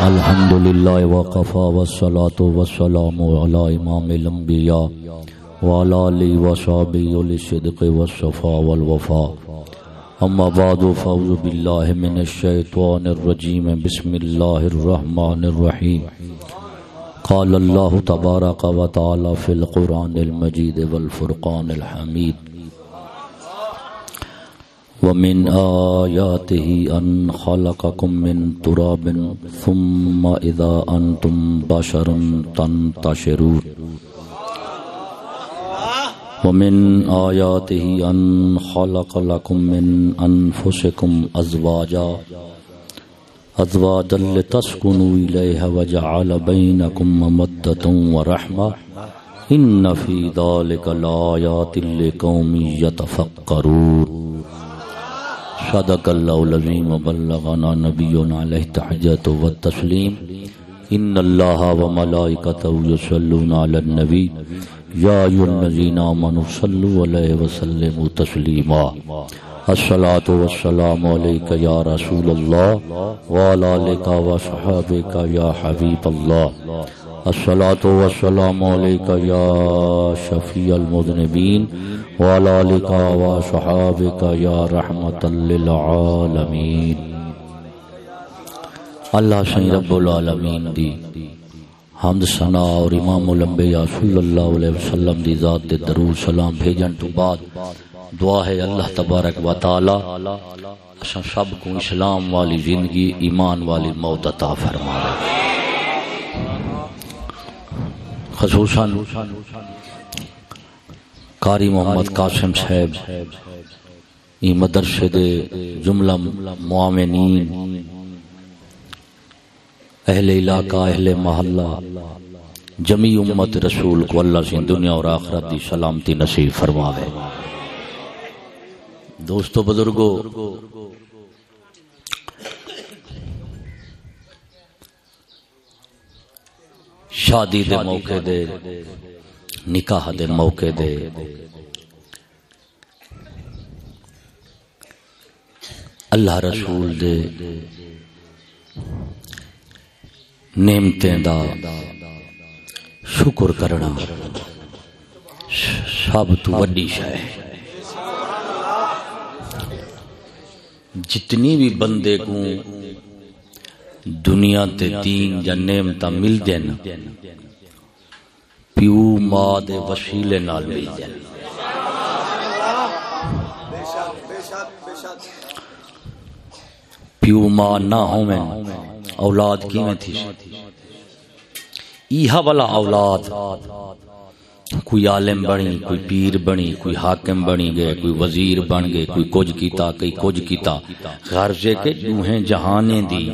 الحمد لله وقفا والصلاة والسلام على إمام الأنبياء وعلى آله وصحبه للصدق والصفاء والوفاء. أما بعد، فأعوذ بالله من الشيطان الرجيم. بسم الله الرحمن الرحيم. قال الله تبارك وتعالى في القرآن المجيد والفرقان الحميد. ومن آياته أن خلقكم من تراب ثم إذا أنتم بشر تنتشرون. ومن آياته أن خلق لكم من أنفسكم أزواجا. أزواجا لتسكنوا إليها وجعل بينكم ممدة ورحمة. إن في ذلك لآيات لقوم يتفكرون. صدق الله العظيم وبلغنا نبينا عليه التحية والتسليم إن الله وملائكته يصلون على النبي يا أيها الذين آمنوا صلوا عليه وسلموا تسليما الصلاة والسلام عليك يا رسول الله وعلى آلك وصحابك يا حبيب الله الصلاة والسلام عليك يا شفيع المذنبين وعلى آلك وصحابك يا رحمة للعالمين. اللہ سن رب العالمین دی حمد ثنا اور امام الانبیاء صلی اللہ علیہ وسلم دی ذات دے درود سلام بھیجن تو بعد دعا ہے اللہ تبارک و تعالی، اساں سب کو اسلام والی زندگی، ایمان والی موت عطا فرمائے خصوصاً قاری محمد قاسم صاحب، ای مدرسے دے جملہ معاونین، اہل علاقہ، اہل محلہ، جمی امت رسول کو اللہ سے دنیا اور آخرت دی سلامتی نصیب فرماوے۔ دوستو بزرگو، شادی دے موقع دے نکاح دے موقع دے۔ اللہ رسول دے نعمتیں دا شکر کرنا سب تو وڈی شے۔ جتنی بھی بندے کو دنیا تے دین یا نعمت مل دین پیو ماں دے وسیلے نال مل جائے۔ پیو ماں نہ ہوویں، اولاد کیویں تھی؟ ایہا والا اولاد کوئی عالم بنی، کوئی پیر بنی، کوئی حاکم بنی گئے، کوئی وزیر بن گئے، کوئی کچھ کیتا، کوئی کچھ کیتا۔ غرضے کے دوہیں جہانے دی۔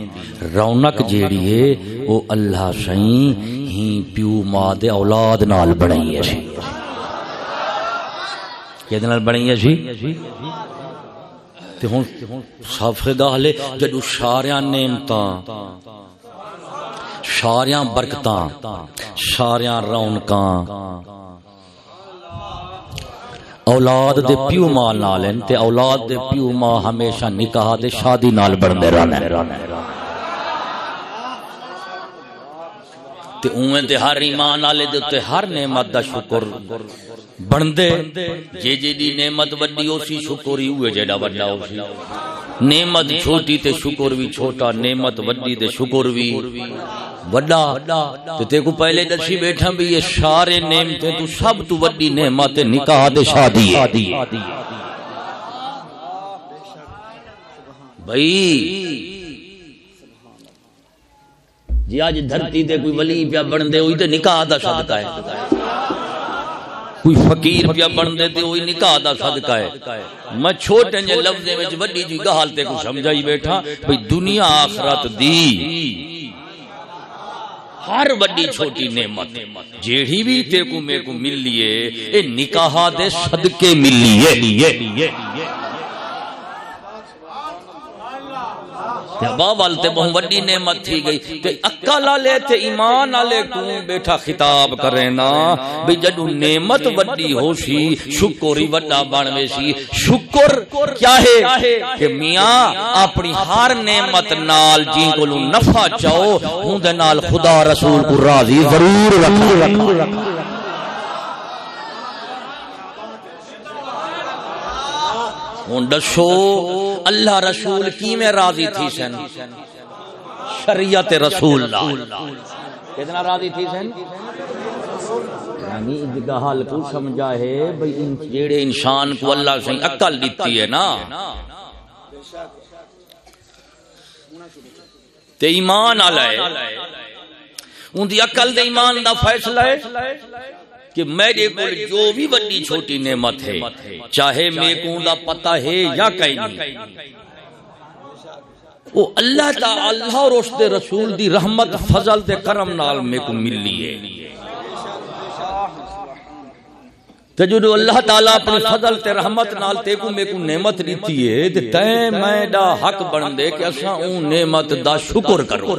رونق جیڑی ہے، وہ اللہ سائیں ہی پیو ماں دے اولاد نال بنائی ہے جی۔ سی کہ نال بنائی ہے سی تے ہن صاف گل ہے جدو سارے نعمتاں سارے برکتاں سارے رونقاں۔ اولاد دے پیو ماں نال ہیں تے اولاد دے پیو ماں ہمیشہ نکاح دے شادی نال بڑھنے رہنے تے اویں تے ہر ایمان والے دے تے ہر نعمت دا شکر۔ بندے جے جے دی نعمت وڈی اسی شکر ہی ہوئے جیڑا وڈا اسی نعمت چھوٹی تے شکر بھی چھوٹا نعمت وڈی تے شکر بھی وڈا تے تے کو پہلے دسی بیٹھا بھی یہ سارے نعمتیں تو سب تو وڈی نعمت نکاح تے شادی ہے۔ بھائی جی آج دھرتی تے کوئی ولی پیا بن دے ہوئی تے نکاح دا صدقہ ہے۔ کوئی فقیر پیا بن دے تے اوہی نکاح دا صدقہ ہے۔ میں چھوٹے جے لفظے وچ وڈی جی گال تے کو سمجھائی بیٹھا، بھئی دنیا آخرت دی۔ ہر وڈی چھوٹی نعمت جیڑی بھی تے کو میں کو مل لیے، اے نکاح دے صدقے مل لیے بابل تے بہت وڈی نعمت تھی گئی تے عقل والے تے ایمان والے کو بیٹھا خطاب کرے نا بھئی جدو نعمت وڈی ہو سی شکر ہی وڈا بن سی شکر کیا ہے؟ کہ میاں، اپنی ہر نعمت نال جی کو نفع چاہو، ہوں دے نال خدا رسول کو راضی ضرور رکھو۔ ہوں دسو، اللہ رسول کی میں راضی تھی سن؟ شریعت رسول کتنا راضی تھی سن؟ یعنی حال کو سمجھا ہے، بھئی جیڑے انسان کو اللہ سے عقل دیتی ہے نا۔ تے ایمان آلہ ہے۔ ان دی عقل دے ایمان دا فیصلہ ہے۔ کہ میرے کو جو بھی بڑی چھوٹی نعمت ہے چاہے میں کو دا پتہ ہے یا کہیں نہیں وہ اللہ تا اللہ اور اس دے رسول دی رحمت فضل دے کرم نال میں کو ملی ہے۔ تے جو اللہ تعالی اپنی فضل تے رحمت نال تے کو میں کو نعمت دیتی ہے تے تے میں دا حق بن دے کہ اساں اون نعمت دا شکر کرو۔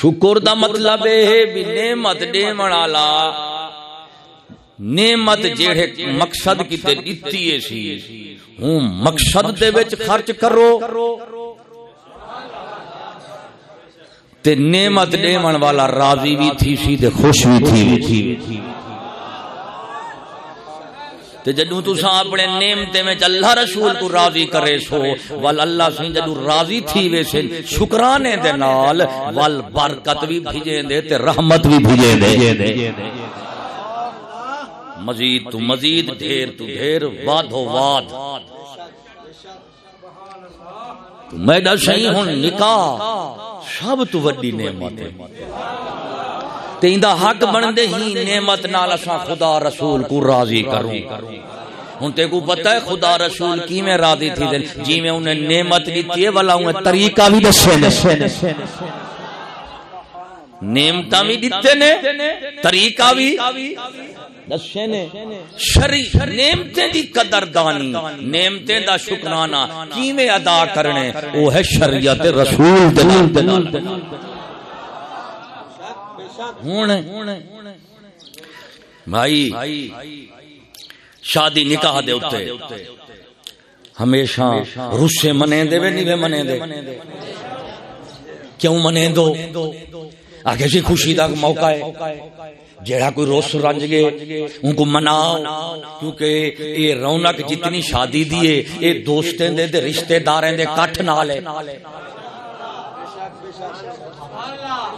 شکر دا مطلب ہے بھی نعمت دیمن والا نعمت جیڑے مقصد کی دتی ہے سی۔ ہوں مقصد دے وچ خرچ کرو۔ تے نعمت دیمن والا راضی بھی تھی سی تے خوش بھی تھی۔ تے جدو تسا اپنے نعمتے میں اللہ رسول کو راضی کرے سو، ول اللہ سے جدو راضی تھی ویسے شکرانے دے نال ول برکت بھی بھیجے دے تے رحمت بھی بھیجے دے۔ مزید تو مزید ڈھیر تو ڈھیر واد۔ ہو واد میں دا صحیح ہوں نکاح، سب تو وڈی نعمت ہے۔ تیندا حق بندے ہی نعمت نال اساں خدا رسول کو راضی کروں۔ ہن تے کو پتہ ہے خدا رسول کی میں راضی تھی دن؟ جی میں انہیں نعمت دیتی ہے، والا انہیں طریقہ بھی دسے نے۔ نعمتاں بھی دیتے نے، طریقہ بھی دسے نے۔ شری نعمتیں دی قدردانی نعمتیں دا شکرانہ کی میں ادا کرنے؟ وہ ہے شریعت رسول بھائی، شادی نکاح دے اتے ہمیشہ رسے منے دے وے، نہیں منے دے۔ کیوں منے دو؟ آگے سے جی خوشی دا موقع ہے۔ جیڑا کوئی روس رنج گے، ان کو مناؤ۔ کیونکہ یہ رونق جتنی شادی دیے یہ دوستیں دے دے رشتہ داریں دے کٹھ نال ہے۔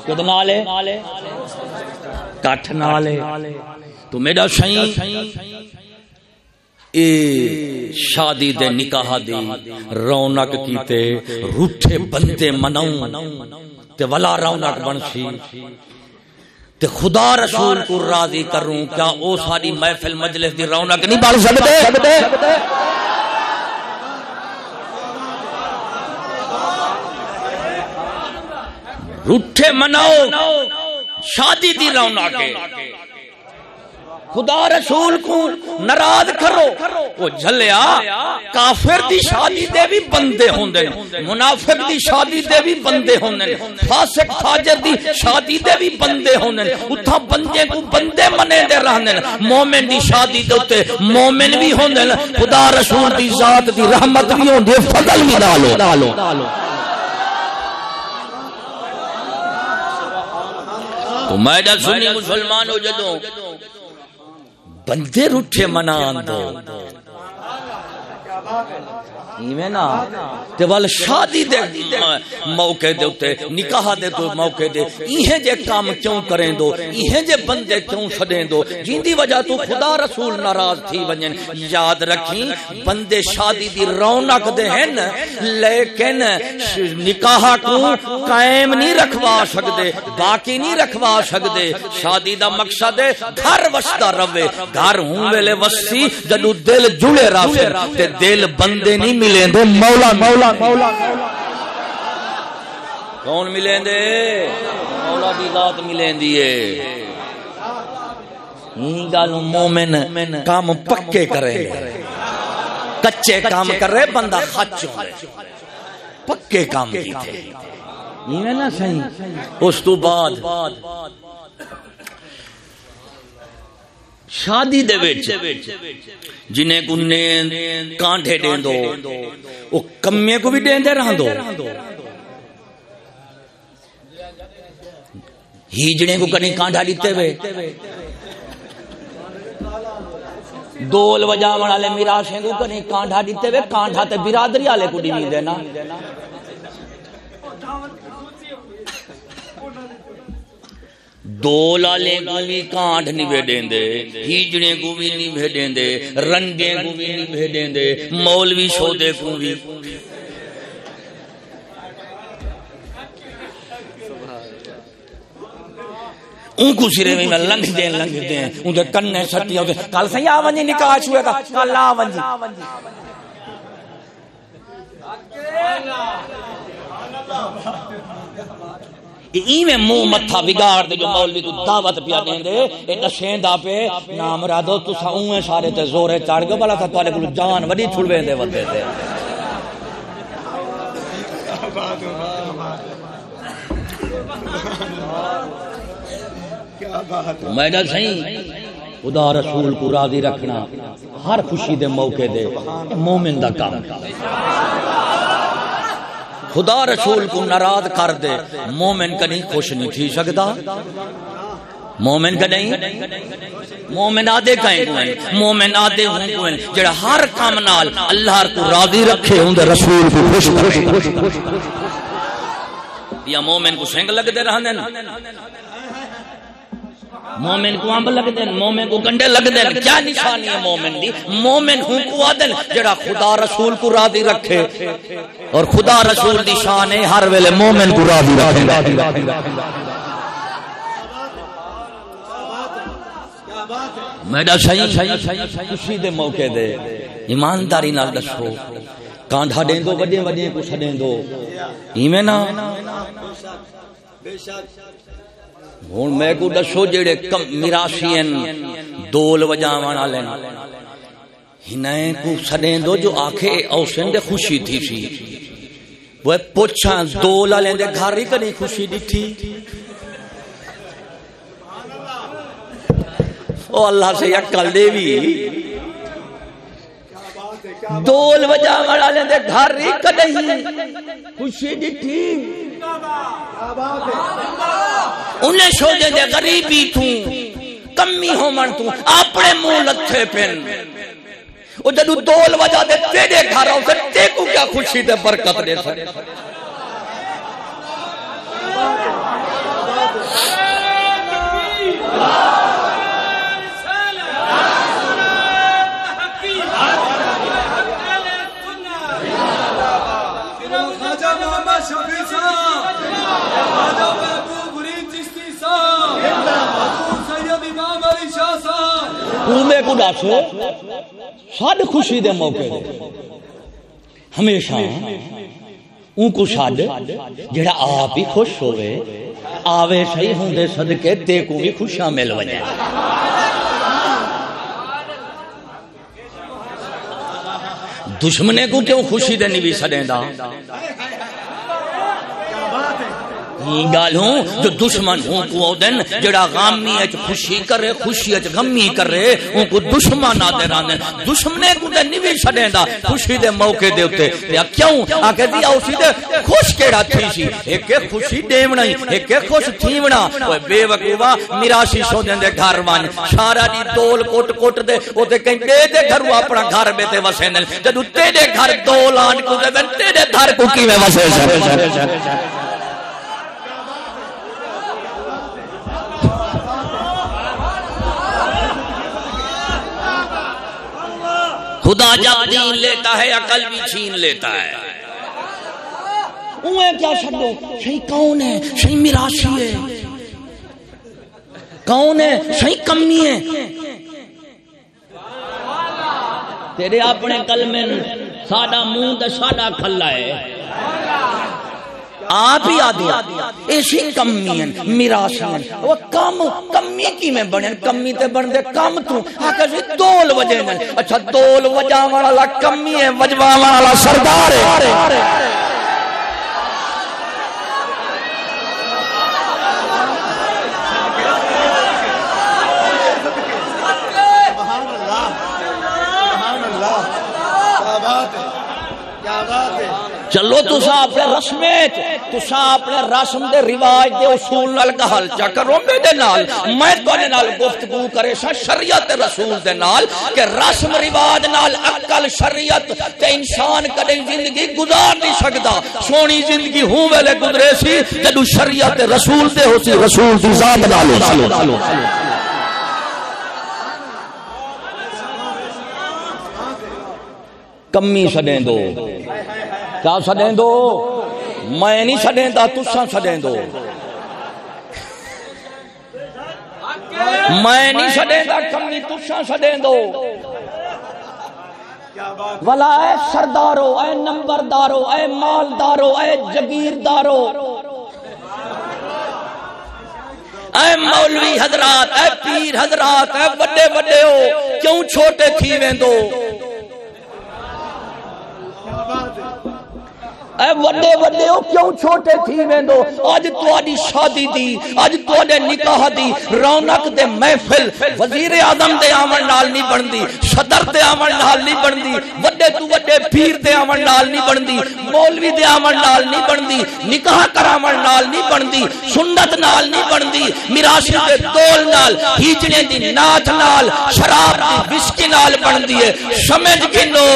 کتنا لے کٹھ نالے تو میرا شائی اے شادی دے نکاح دی رونق کیتے روٹھے بندے مناؤں تے ولا رونق بنسی تے خدا رسول کو راضی کروں کیا او ساری محفل مجلس دی رونق نہیں بن سکتے؟ روٹھے مناؤ، شادی دی رونق خدا رسول کو ناراض کرو۔ وہ جھلیا، کافر دی شادی دے بھی بندے ہوندے منافق دی شادی دے بھی بندے ہوندے فاسق، فاجر دی شادی دے بھی بندے ہوندے اتھا بندے کو بندے منے دے رہنے مومن دی شادی دے اتے مومن بھی ہوندے خدا رسول دی ذات دی رحمت بھی ہوندے فضل بھی ڈالو تو میں سنی مسلمان ہو جدو بندے روٹھے منان دو۔ شادی دے موقع دے نکاح دے تو موقع دے۔ جے کام کیوں کریں دو؟ ایہیں جے بندے کیوں دو؟ جن وجہ تو خدا رسول ناراض تھی ونجن۔ یاد رکھیں، بندے شادی دی رونق دے لیکن نکاح کو قائم نہیں رکھوا سکدے، باقی نہیں رکھوا سکدے۔ شادی دا مقصد ہے گھر وسدا رہے گھر ہوں ویلے وسی، جدو دل جڑے رہے تے دل بندے نہیں ملیں دے مولا مولا مولا کون ملیں دے مولا دی ذات ملیں دیے گل مومن کام پکے کرے۔ کچے کام کر رہے بندہ خچ ہو پکے کام کی تھے یہ نا صحیح اس تو بعد شادی دے وچ، جنہیں کو نیند کانٹے دین دو او کمے کو بھی دین دے رہاں دو۔ ہیجڑے کو کنی کانٹا دیتے ہوئے دول وجہ والے میراشیں کو کنی کانٹا دیتے ہوئے کانٹا تے برادری والے کو نہیں دینا۔ دو لالے کو بھی کانٹ نہیں بھیڈیں دے ہیجڑے کو بھی نہیں بھیڈیں دے رنگے کو بھی نہیں بھیڈیں دے مولوی شودے کو بھی ان کو سرے میں لنگ دیں لنگ دیں ان کے کنے سٹی ہوتے کل سے یا ونجی نکاح چھوئے گا۔ کل آ ونجی ای میں منہ متھا بگاڑ دے جو مولوی تو دعوت پیا دیں دے اے دسیں دا پہ نام را دو تو اوے سارے تے زورے چڑھ گئے بلا تھا تواڈے کول جان وڈی چھڑوے دے ودے تے۔ میں نہ صحیح خدا رسول کو راضی رکھنا ہر خوشی دے موقع دے، مومن دا کام۔ خدا رسول کو ناراض کر دے، مومن کا نہیں، خوش نہیں تھی سکتا۔ مومن کا نہیں؟ مومن آدھے کہیں کوئن مومن آدھے ہوں کوئن جڑا ہر کام نال اللہ کو راضی رکھے ہوں دے رسول کو خوش کرے یا مومن کو سنگ لگ دے رہا دینا مومن کو امب لگ دین، مومن کو گنڈے لگ دین کیا نشانی ہے مومن دی۔ مومن ہوں کو آدن جڑا خدا رسول کو راضی رکھے۔ اور خدا رسول دی شان ہے، ہر ویلے مومن کو راضی رکھے۔ میڈا صحیح خوشی دے موقع دے۔ ایمانداری نال دسو۔ کاندھا دیں دو وڈے وڈے کو چھڈیں دو ایویں نا بے شک۔ ہوں میں کو دسو جڑے کم میراشین دول وجاوان والے ہنائیں کو سڈیں دو جو آکھے اوسن دے خوشی تھی سی۔ وہ پوچھا دول والے دے گھر ہی کنی خوشی ڈٹھی او اللہ سے عقل دے بھی دول وجہ والے دے گھر ہی کنی خوشی ڈٹھی انہیں شوجے دے غریبی تھوں، کمی ہو من تھوں، اپنے منہ لتھے پھن۔ او جدو دول وجہ دے تیرے گھر آؤ سے تیکو کیا خوشی دے برکت دے میں کو دس سڈ خوشی دے موقع دے ہمیشہ اون کو سڈ جڑا آپ ہی خوش ہوئے، آوے صحیح ہوں دے صدقے تے کو بھی خوشیاں مل وجے دشمنے کو کیوں خوشی دے نہیں بھی سڑیں دا؟ گال ہوں جو دشمن ہوں کو اودن جڑا غامی اچ خوشی کرے، خوشی اچ غمی کرے ان کو دشمن آدے راندن دشمنے کو تے نہیں چھڈیں دا، خوشی دے موقع دے اوتے یا کیوں آ کے دیا اسی دے خوش کیڑا تھی سی؟ ایک خوشی دیونا ایک خوش تھیونا اوے بے وقوفا میراشی سو دے گھر وان سارا دی دول کوٹ کوٹ دے، او تے کہیں دے دے گھر اپنا گھر بیتے وسیندن جدو تیرے گھر دولان کو دے تیرے گھر کو کیویں وسے؟ خدا جب دین لیتا ہے، عقل بھی چھین لیتا ہے۔ اوہ، کیا شدو صحیح کون ہے؟ صحیح میراشی ہے۔ کون ہے؟ صحیح کمی ہے۔ تیرے اپنے کلمے ساڈا منہ تے ساڈا کھلا ہے۔ آپ ہی آدھی ایسی کمی ہیں، میراث وہ کم کمی کی میں بنے کمی تے بن دے کم تو۔ آکے سی جی، دول وجہ ہیں اچھا دول وجہ والا کمی ہے، وجہ والا سردار ہے۔ چلو تسا اپنے رسمے تسا اپنے رسم دے رواج دے اصول نال گل چا کرو میرے نال۔ میں تواڈے نال گفتگو کرے سا شریعت رسول دے نال کہ رسم رواج نال عقل، شریعت تے انسان کدے زندگی گزار نہیں سکدا۔ سونی زندگی ہوں ویلے گزرے سی جدو شریعت رسول دے ہو سی، رسول دی ذات نال کمی سڈیں دو۔ کیا سڈیں دو؟ میں نہیں سڈیں دا تسا سڈیں دو۔ میں نہیں سڈیں دا کمی تسا سڈیں دو۔ ولا، اے سردارو، اے نمبردارو، اے مالدارو، اے جگیردارو اے مولوی حضرات، اے پیر حضرات، اے بڑے بڑے ہو کیوں چھوٹے تھی ویندو؟ اے وڈے وڈے، او کیوں چھوٹے تھی ویندو؟ اج تواڈی شادی دی اج تواڈے نکاح دی، رونق دے محفل، وزیر اعظم دے آون نال نہیں بندی صدر دے آون نال نہیں بندی وڈے تو وڈے پیر دے آون نال نہیں بندی مولوی دے آون نال نہیں بندی نکاح کراون نال نہیں بندی سنت نال نہیں بندی میراثی دے دول نال ہیجنے دی نات نال، شراب دی وسکی نال بندی ہے۔ سمجھ گنو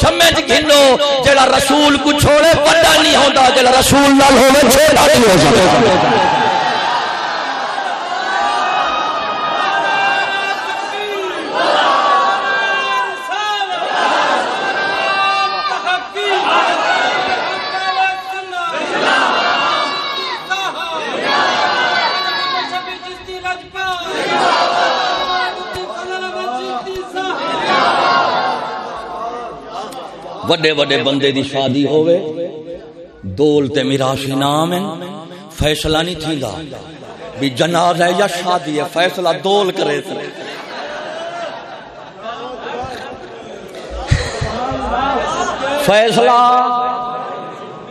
سمجھ گنو، جڑا رسول کو چھوڑے پر بڑا نہیں ہوتا جل رسول نال ہوے نہیں ہو وڈے وڈے بندے دی شادی ہوئے دول تے میراث انعام ہیں فیصلہ نہیں تھیندا۔ بھی جناز ہے یا شادی ہے فیصلہ دول کرے تے فیصلہ۔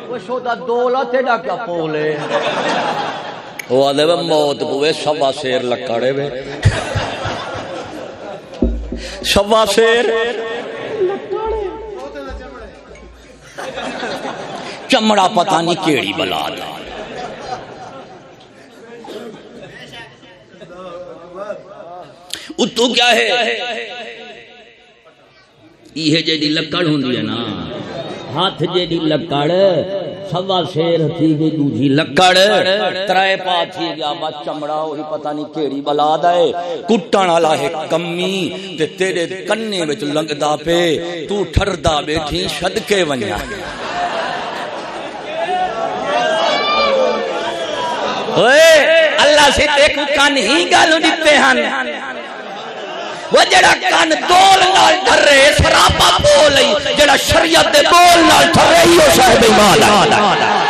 وہ شودا دول تیرا کیا پولے وہ آدھے وہ موت پوے سوا سیر لکڑے وے۔ سوا سیر چمڑا پتہ نہیں کیڑی بلا دا اتو کیا ہے؟ یہ جیڑی لکڑ ہوندی ہے نا، ہاتھ جیڑی لکڑ، سوا شیر تھی گئی، دوجی لکڑ ترائے پا تھی گیا با چمڑا وہی پتہ نہیں کیڑی بلا دے۔ کٹن والا ہے کمی تے تیرے کنے وچ لنگدا پے، تو ٹھردا بیٹھی صدکے ونجا اللہ سے دیکھ کان ہی گل دیتے ہیں وہ جڑا کان دول نال ڈرے سراپا بول جڑا شریعت دے بول نال ڈرے ہی ہو صاحب ایمان ہے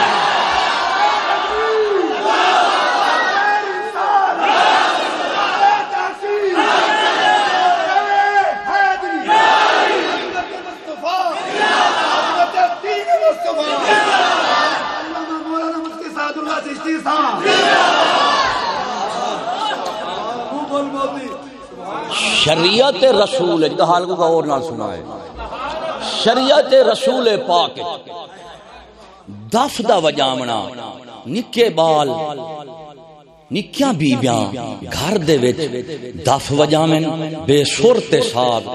شریعت رسول حال کو غور نہ سنا ہے شریعت رسول پاک دف دا وجامنا نکے بال۔ نکیاں بیبیاں۔ گھر دے وچ دف وجامن بے سر تے ساتھ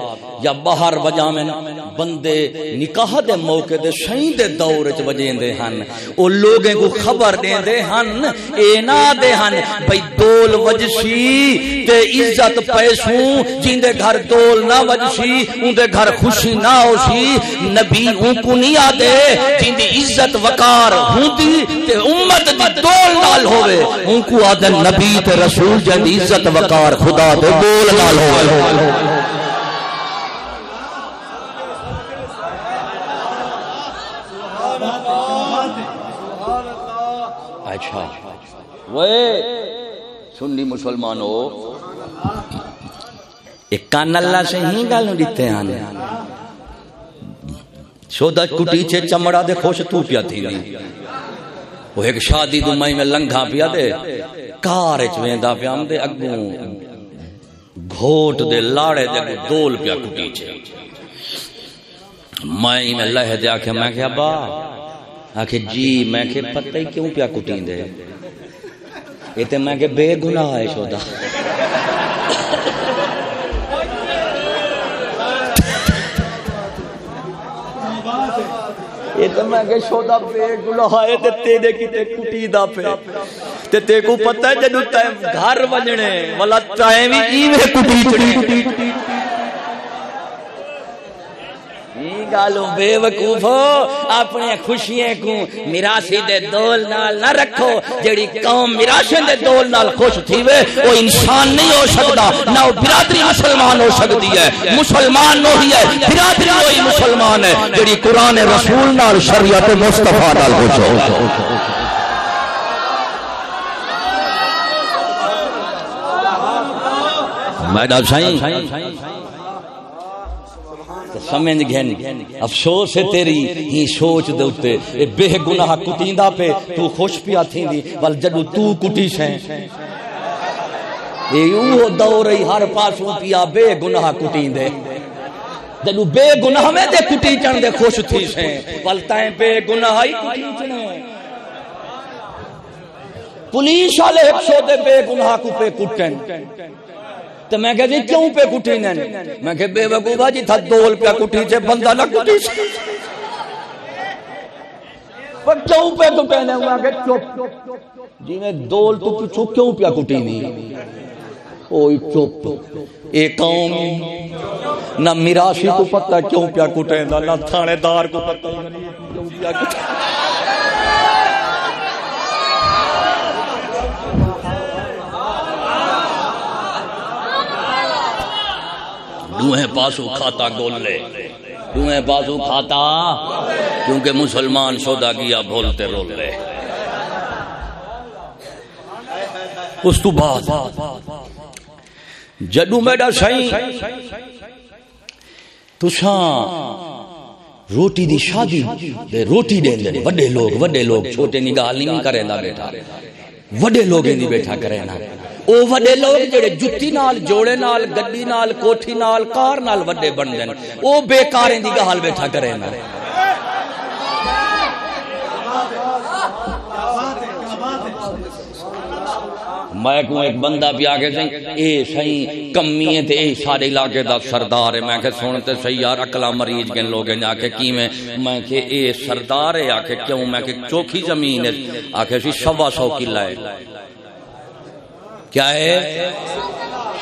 یا باہر وجامن بندے نکاح دے موقع دے شہید دے دور وچ وجیندے ہن۔ او لوگیں کو خبر دیندے ہن۔ اے نہ دے ہن۔ بھئی دول وجسی۔ تے عزت پیسوں جیندے گھر دول نہ وجسی اون دے گھر خوشی نہ ہوسی نبی اون کو نہیں آدے جیندی عزت وقار ہوندی تے امت دی دول نال ہوے اون کو آدے نبی تے رسول جن عزت وقار خدا دے بول نال ہوئے اچھا۔ وہ سنی مسلمان ہو۔ ایک کان اللہ سے ہی گالوں دیتے ہیں۔ شودا کٹی چھے چمڑا دے خوش تو پیا تھی۔ نہیں وہ ایک شادی دو مائی میں لنگھا پیا دے۔ کار چویں دا پیا ہم دے اگوں۔ گھوٹ دے لاڑے دے دول پیا کٹی چھے۔ مائی میں لہ دے آکھے میں کہ ابا آکھے جی میں کہ پتہ ہی کیوں پیا کٹیں دے؟ یہ تے میں کہ بے گناہ ہے شودا۔ یہ تو میں کہ شودا بے گناہ ہے تے تیرے کیتے کٹی دا تے تے کو پتہ ہے جدوں گھر وجنے والا ٹائم ہی ایویں کٹی چڑی گالوں بے وقوف ہو اپنے خوشیاں کو میراسی دے دول نال نہ رکھو، جیڑی قوم میراسی دے دول نال خوش تھی وے وہ انسان نہیں ہو سکتا نہ وہ برادری مسلمان ہو سکتی ہے۔ مسلمان نو ہی ہے، برادری وہی مسلمان ہے۔ جیڑی قرآن رسول نال، شریعت مصطفیٰ نال خوش ہو۔ میڈم سائیں سمجھ گھن افسوس ہے تیری ہی سوچ دے اوتے اے بے گناہ کٹیندا پہ تو خوش پیا تھیندی، ول جدو تو کٹی سیں اے او دور ہی ہر پاسوں پیا بے گناہ کٹیندے۔ جدو بے گناہ میں دے کٹی چن دے خوش تھی سیں ول تائیں بے گناہ ہی کٹی چنے پولیس والے ایک سو دے بے گناہ کو پہ کٹن۔ تو میں کہا جی کیوں پہ کٹی نین میں کہا بے وقوبہ جی تھا دول پہ کٹی چھے بندہ نہ کٹی چھے پر کیوں پہ کٹی نین میں کہا چوپ جی میں دول تو پچھو کیوں پہ کٹی نہیں اوئی چوپ اے قوم، نہ میراشی کو پتہ کیوں پہ کٹی نہ تھانے دار کو پتہ۔ کیوں پہ کٹی دوہیں پاسو کھاتا گول لے۔ دوہیں پاسو کھاتا کیونکہ مسلمان سودا کیا بھولتے رول لے۔ اس تو بعد جدو میڈا سائیں تو روٹی دی شادی دے روٹی دے دے وڈے لوگ وڈے لوگ چھوٹے نگاہ نہیں کرے نہ بیٹھا۔ وڈے لوگ نہیں بیٹھا کرے نہ او وڈے لوگ جڑے جُتی نال جوڑے نال گڈی نال کوٹھی نال کار نال وڈے بن دین او بیکاریں دی گال بیٹھا کرے نا میں کو ایک بندہ بھی آگے سہیں اے سہیں کمی ہے تے اے سارے علاقے دا سردار ہے میں کہ سنتے صحیح یار اکلا مریض کے لوگ ہیں آکے کی میں کہ اے سردار ہے آکے کیوں میں کہ چوکھی زمین ہے آکے سی سوا سو کلا ہے کیا ہے؟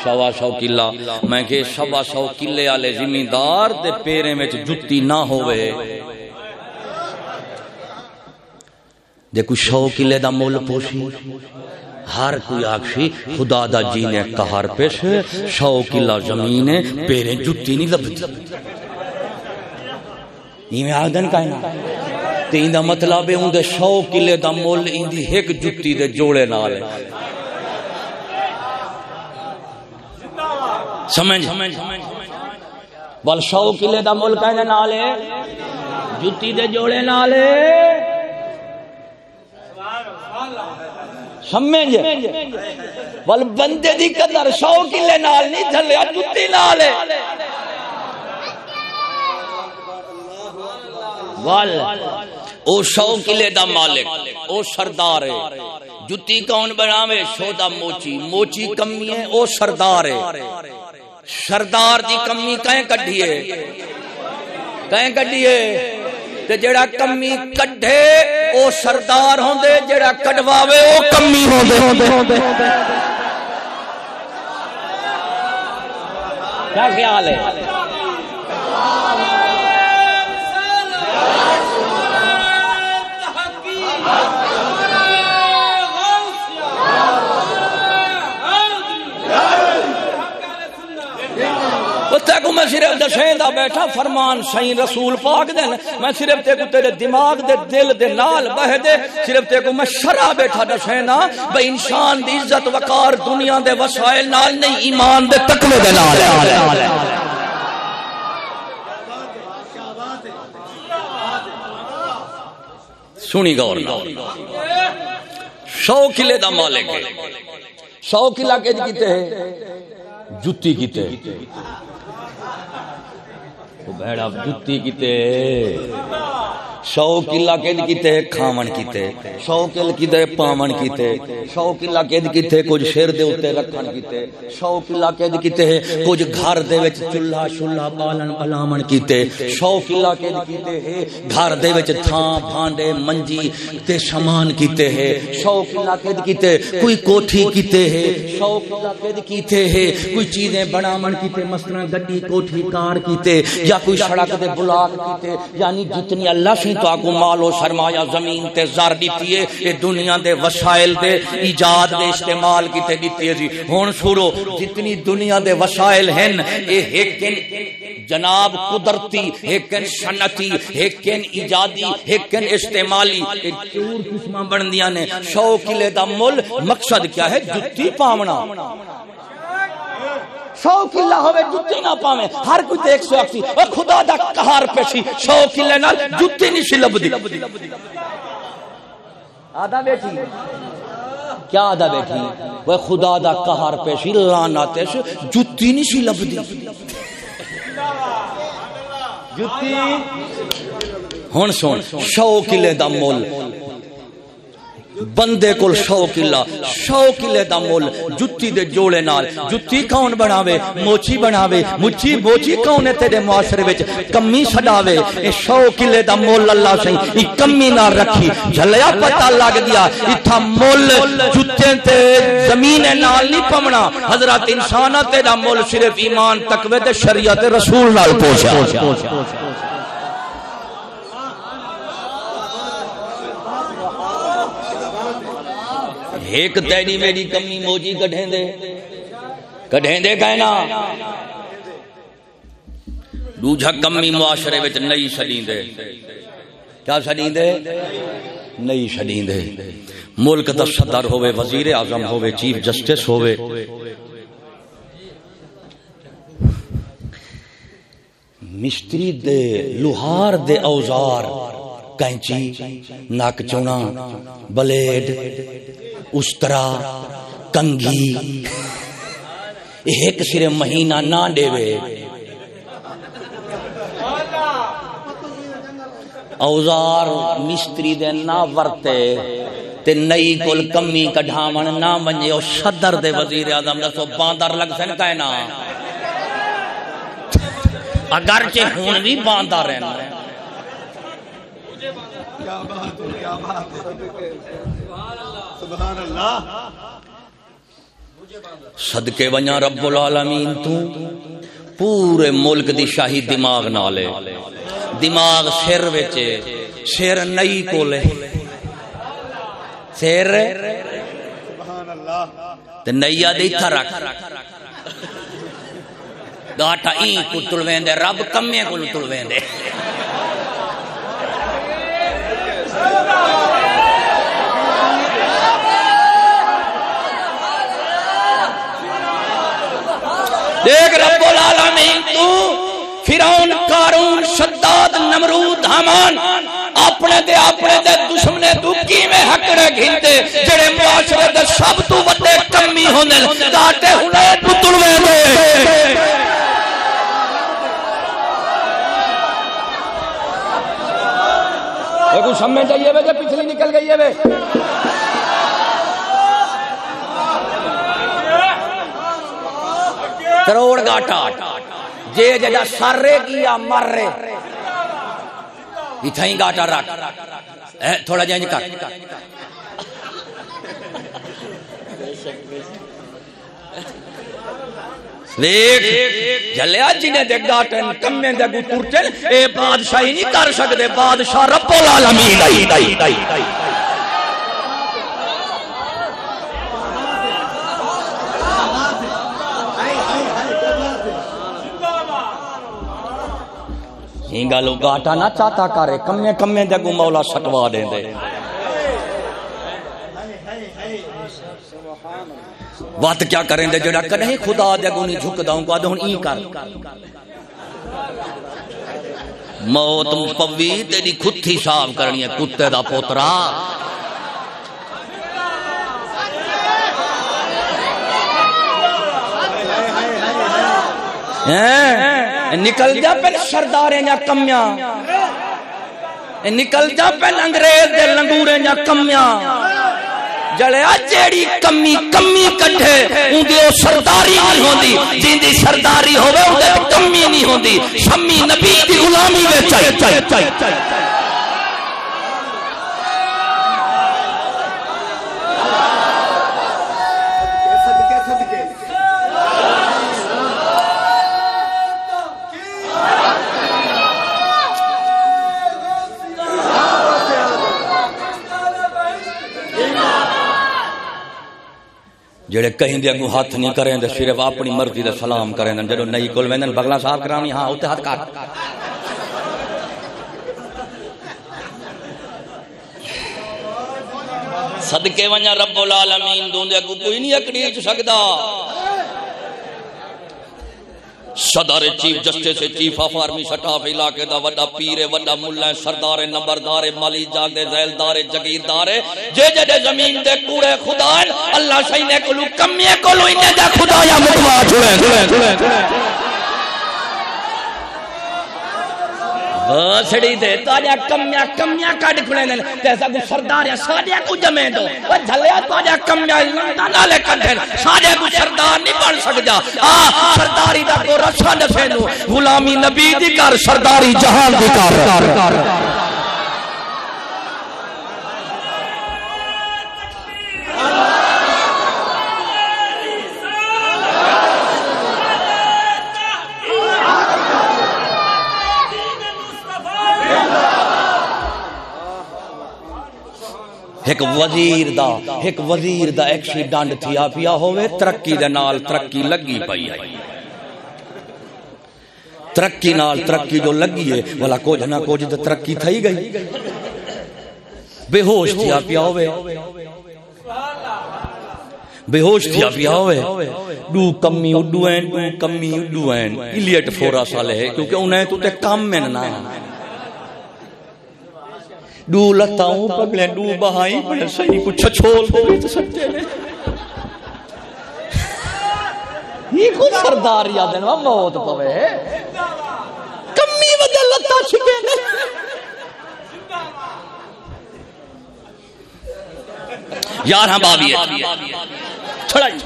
سوا سو کلا میں کہ سوا سو کلے والے زمیندار دے پیرے میں جتی نہ ہوئے دے کوئی سو کلے دا مول پوشی، ہر کوئی آکشی، خدا دا جینے کہار پیش سو کلا زمین پیرے جتی نہیں لبتی یہ میں آدن کہنا تین دا مطلب ہے ان دے سو کلے دا مول، ان دی ایک جتی دے جوڑے نالے سمجھ۔ بل سو کلے دا ملک ہے نالے۔ جتی دے جوڑے نالے۔ سمجھ۔ بل بندے دی قدر سو کلے نال نہیں تھلے جتی نالے۔ وال او سو کلے دا مالک، او سردار ہے۔ جتی کون بناوے؟ شودا موچی۔ موچی کمی ہے، او سردار ہے۔ سردار دی کمی کہیں کڈھیے؟ کہیں کڈھیے؟ تے جڑا کمی کڈھے، او سردار ہوندے جڑا کڈواوے او کمی ہوندے۔ کیا خیال ہے کو میں صرف دسیں دا بیٹھا فرمان سائیں رسول پاک دین میں صرف تے کو تیرے دماغ دے دل دے نال بہ دے صرف تے کو میں شرع بیٹھا دسیں نا۔ بھئی انسان دی عزت وقار دنیا دے وسائل نال نہیں ایمان دے تقوی دے نال۔ سنی گور سو کلے دا مالک۔ ہے سو کلا کے کیتے ہیں؟ جتی کیتے بھڑا جتی کیتے سو کلا قید کیتے کھاون کیتے سو کل کیتے پاون کیتے سو کلا قید کیتے، کچھ سر دے اوتے رکھن کیتے سو کلا قید کیتے، کچھ گھر دے وچ چولہا شولہا بالن پلاون کیتے سو کلا قید کیتے ہے، گھر دے وچ تھاں، بھانڈے، منجی تے سامان کیتے ہے سو کلا قید کیتے، کوئی کوٹھی کیتے ہے سو کلا قید کیتے ہے، کوئی چیزیں بناون کیتے، مثلا گڈی، کوٹھی، کار کیتے، یا کوئی سڑک دے بلاک کیتے یعنی جتنی اللہ سے تو آگو مالو سرمایہ زمین تے زار دیتی ہے، یہ دنیا دے وسائل دے ایجاد دے استعمال کی تے دیتی ہے جی۔ ہون سورو، جتنی دنیا دے وسائل ہیں یہ ایکن جناب قدرتی ایکن سنتی ایکن ایجادی ایکن استعمالی۔ ایک چور قسمہ بن دیا نے۔ شو کلے دا مل، مقصد کیا ہے؟ جتی پامنا سو کلا ہوئے، جتی نہ پاویں۔ ہر کوئی دیکھ سو اکسی او خدا دا قہار پیشی سو کلے نال جتی نہیں سی لبدی۔ آدھا بیٹھی۔ کیا آدھا بیٹھی؟ وہ خدا دا قہار پیشی لاناتے سے جتی نہیں سی لبدی۔ جتی۔ ہن سن سو کلے دا مول۔ بندے کول سو کلا سو کلے دا مول، جتی دے جوڑے نال۔ جتی کون بناوے؟ موچی بناوے۔ مچی موچی کون ہے تیرے معاشرے وچ؟ کمی چھڈاوے اے سو کلے دا مول اللہ سہی ای کمی نہ رکھی۔ جھلیا پتہ لگ گیا، ایتھا مول جتے تے زمین نال نہیں پمنا۔ حضرت انسان تیرا مول صرف ایمان، تقوی تے شریعت رسول نال پوچھا۔ ایک تیری میری کمی موجی کٹھیں دے کٹھیں دے کہنا دوجہ کمی معاشرے وچ نئی شدین دے کیا شدین دے نئی شدین دے ملک دا صدر ہوئے وزیر اعظم ہوئے چیف جسٹس ہوئے مستری دے لوہار دے اوزار کینچی ناک چونا، بلیڈ۔ استرا کنگھی ایک سرے مہینہ نہ دے وے اوزار مستری دے نہ ورتے، تے نئی کول کمی کڈھاون نہ منجے، او صدر دے وزیر اعظم دسو باندر لگ سن کہنا اگر چے ہون بھی باندر رہنا کیا بات ہے کیا بات ہے سبحان اللہ۔ صدقے ونیا رب العالمین تو پورے ملک دی شاہی دماغ نالے دماغ سر وچے سر نئی کولے سر؟ سبحان اللہ۔ تے نیا دے تھا رکھ۔ گاٹا ای کو تلویندے رب کمے کو تلویندے۔ دیکھ رب العالمین، تو فرعون، قارون، شداد، نمرود، حمان، اپنے دے اپنے دے دشمنے تو کی کیویں ہکڑے گھندے جڑے معاشرے دے سب تو وڈے کمی ہوندے کاٹے ہنے تو تڑوے دے۔ کوئی سمجھ جائیے بے وے پچھلی نکل گئی ہے وے کروڑ گاٹا جے جا سر رے کیا مر رے اتھائی گاٹا رکھ۔ تھوڑا جائیں کر۔ جلیا جی دے گاٹن، کمیں دے گو ترٹن، اے بادشاہی نہیں کر سکتے بادشاہ رب العالمین۔ آئی آئی آئی آئی ہنگا لو گاٹا نہ چاہتا کرے، کمے کمے دے گو مولا سٹوا دے دے۔ بات کیا کریں دے جڑا کدیں خدا دے گو نہیں جھک داؤں کو ہن ای کر۔ موت پوی تیری کھتھی صاف کرنی ہے، کتے دا پوترا۔ نکل جا پہ سرداریں یا کمیاں۔ نکل جا پہ انگریز دے لنگوریں یا کمیاں۔ جڑے جیڑی کمی کمی کٹھے ان دی او سرداری نہیں ہوندی۔ جن دی سرداری ہوے ان دے کمی نہیں ہوندی۔ شمی نبی دی غلامی وچ چاہیے جڑے کہیں دے اگوں ہاتھ نہیں کریں دے، صرف اپنی مرضی دے سلام کریں دے جڑو نئی کول ویندن بغلا صاحب کرانی ہاں اوتے ہاتھ کاٹ۔ صدقے ونجا رب العالمین دون دے اگوں کوئی نہیں اکڑی چ سکدا۔ صدر chief justice chief of army staff علاقے دا وڈا پیر وڈا ملہ سردار نمبردار مالی جاگ دے ذیلدار جگیردار جے جے دے زمین دے کوڑے خدا اللہ سینے کلو کمیے کلو انہیں دے خدا یا مکوا چھوڑے سڑی دے تو آجا کمیاں کمیاں کٹ کھڑے دے تیسا کو سردار یا سادیا کو جمع دو۔ وہ جھلیا تو آجا کمیاں لندہ نالے کٹھے سادیا کو سردار نہیں بڑھ سک جا آہ سرداری دا کو رسا نسے نو، غلامی نبی دی کر، سرداری جہان دی کر۔ ایک وزیر دا، ایک وزیر دا ایکسیڈنٹ تھیا پیا ہوئے ترقی دے نال ترقی لگی پئی آئی ترقی نال ترقی جو لگی ہے والا کچھ نہ کچھ تے ترقی تھئی گئی۔ بے ہوش تھیا پیا ہوئے بے ہوش تھیا پیا ہوئے دو کمی اڈو ہیں دو کمی اڈو ہیں۔ الیٹ فوراً سالے ہے، کیونکہ انہیں تو تے کام میں نہ ہے دو لتاؤں پگلے دو بہائی پڑے صحیح کچھ چھول دے تو سچے نے یہ خود سردار یاد ہے موت پوے کمی وجہ لتا چھکے نے یار ہاں بابی ہے چھڑائی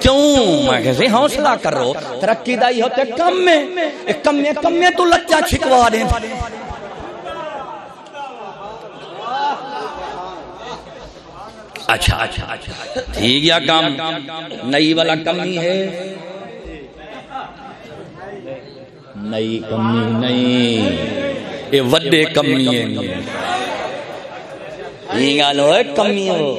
کیوں میں کہتے حوصلہ کر رہو ترقی دائی ہوتے کم میں کم میں کم میں تو لچا چھکوا دیں اچھا اچھا ٹھیک یا کام نئی والا کمی ہے۔ نئی کمی نہیں، یہ وڈے کمی ہے یہ گال ہوئے کمی ہو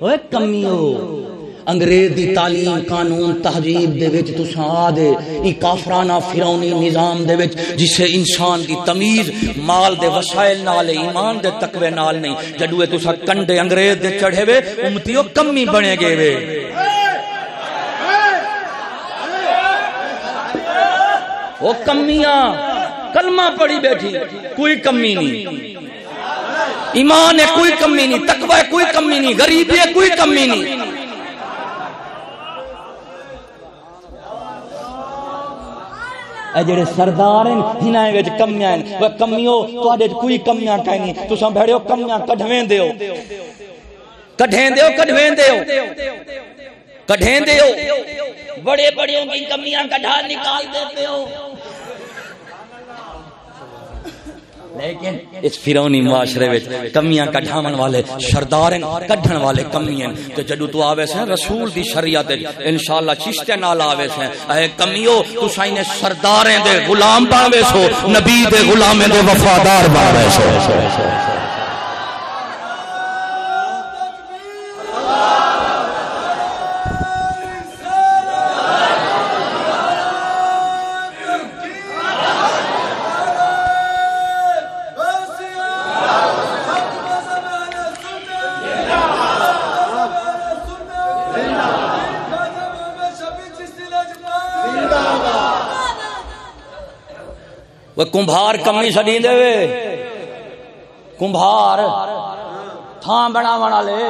ہوئے کمی ہو انگریز دی تعلیم قانون تہذیب دے وچ تساں آ دے ای کافرانہ فرعونی نظام دے وچ، جسے انسان دی تمیز، مال دے وسائل نال، ایمان دے تقوی نال نہیں۔ جدو تساں کنڈے انگریز دے چڑھے وے امتیو کمی بنے گے وے۔ وہ کمیاں، کلمہ پڑی بیٹھی، کوئی کمی نہیں۔ ایمان ہے، کوئی کمی نہیں، تقوی کوئی کمی نہیں، غریبی ہے، کوئی کمی نہیں۔ اے جڑے سردار ہیں ہنائیں وچ کمیاں ہیں۔ وہ کمیو تواڈے کوئی کمیاں کہیں نہیں۔ تساں بھڑیو کمیاں کڈھویں دیو کڈھیں دیو کڈھویں دیو کڈھیں دیو بڑے بڑیوں کی کمیاں کڈھا نکال دیتے ہو۔ لیکن اس فیرونی معاشرے وچ کمیاں کڈھاون والے سردارن کڈھن والے کمیاں تے جدو تو آوے سے رسول دی شریعت انشاءاللہ چشتے نال آوے سے اے کمیو، تساں نے سرداریں دے غلام باوے سو، نبی دے غلامیں دے وفادار باوے سو۔ کمبھار کمی سڑی دے۔ وے کمبھار تھان بنا بنا لے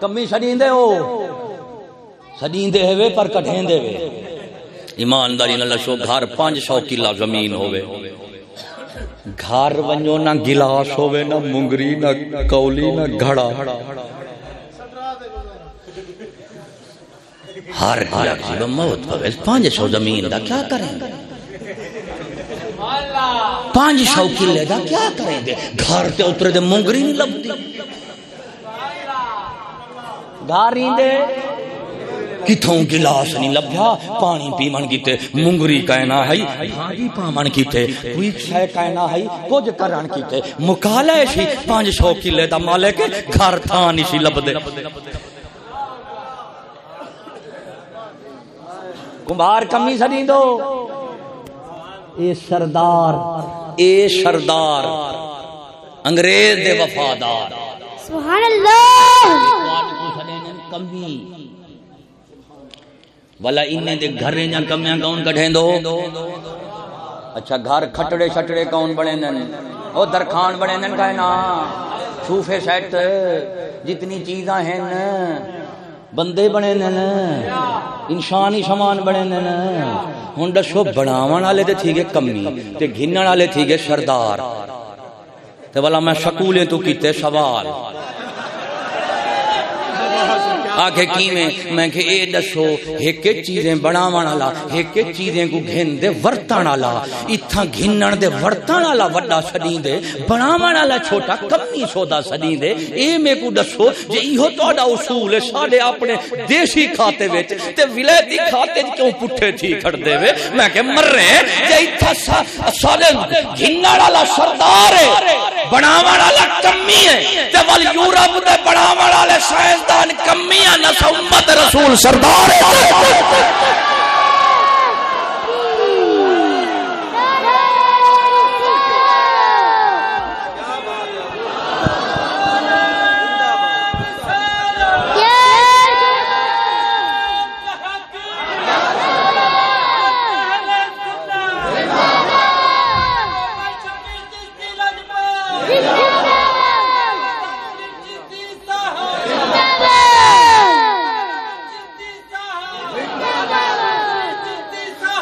کمی سڑی دے ہو۔ سڑی دے ہوئے پر کٹھیں دے وے ایمانداری نہ لشو گھر پانچ سو کلا زمین ہوئے۔ گھر ونجو نہ گلاس ہوئے، نہ منگری نہ کولی، نہ گھڑا۔ ہر گھر جی، موت پوے پانچ سو زمین دا کیا کریں؟ گے پانچ سو کلے دا کیا کریں گے گھر تے اترے دے منگری نہیں لبتی گھر دے؟ کتھوں گلاس نہیں لبھیا؟ پانی پیمن کیتے منگری کہنا ہے، بھاجی پامن کیتے، کوئی شے کہنا ہے، کچھ کرن کیتے۔ مکالے سی، پانچ سو کلے دا مالک گھر تھا نہیں سی لب دے کمبار کمی سڑی دو۔ اے سردار اے سردار انگریز دے وفادار۔ سبحان اللہ۔ کمی والا انہیں دے گھر جا کمیاں کون کٹھیں دو؟ اچھا گھر کھٹڑے شٹڑے کون بڑے نن؟ او درخان بڑے نن کہنا صوفے سیٹ جتنی چیزاں ہیں بندے بنے انسان ہی سامان بنے نن ہن دسو، بناون والے تے تھی گے کمی تے گھنن والے تھی گے سردار۔ تے والا میں سکولے تو کیتے سوال۔ آگے کی میں میں کہ اے دسو، ایک چیزیں بناون والا، ایک چیزیں کو گھن دے ورتن والا، ایتھاں گھنن دے ورتن والا وڈا سڈی دے بناون والا چھوٹا کمی سودا سڈی دے۔ اے میں کو دسو جے ایہو تہاڈا اصول ہے، ساڈے اپنے دیسی کھاتے وچ تے ولایتی کھاتے وچ کیوں پٹھے تھی کھڑ دے وے؟ میں کہ مر رہے جے ایتھا ساڈے گھنن والا سردار ہے بناون والا کمی ہے۔ تے ول یورپ دے بناون والے سائنسدان کمی ہیں نہ امت رسول سردار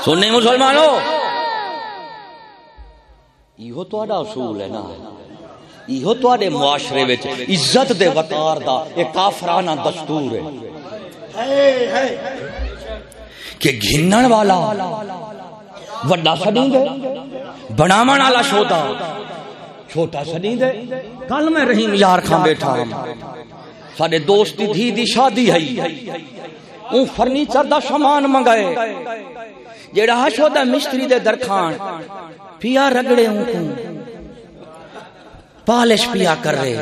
سننے مسلمانوں؟ ایہو تہاڈا اصول ہے نا۔ ایہو تہاڈے معاشرے وچ عزت دے وقار دا ایک کافرانہ دستور ہے۔ کہ گھنن والا، وڈا سڈیں دے بناون والا چھوٹا چھوٹا سڈیں دے کل میں رحیم یار کھان بیٹھا۔ ساڈے دوست دی دھی دی، شادی ہے اون فرنیچر دا سامان منگائے۔ جیڑا ہشو دا مستری دے درخان پیا رگڑے ہوں کو پالش پیا کر رہے۔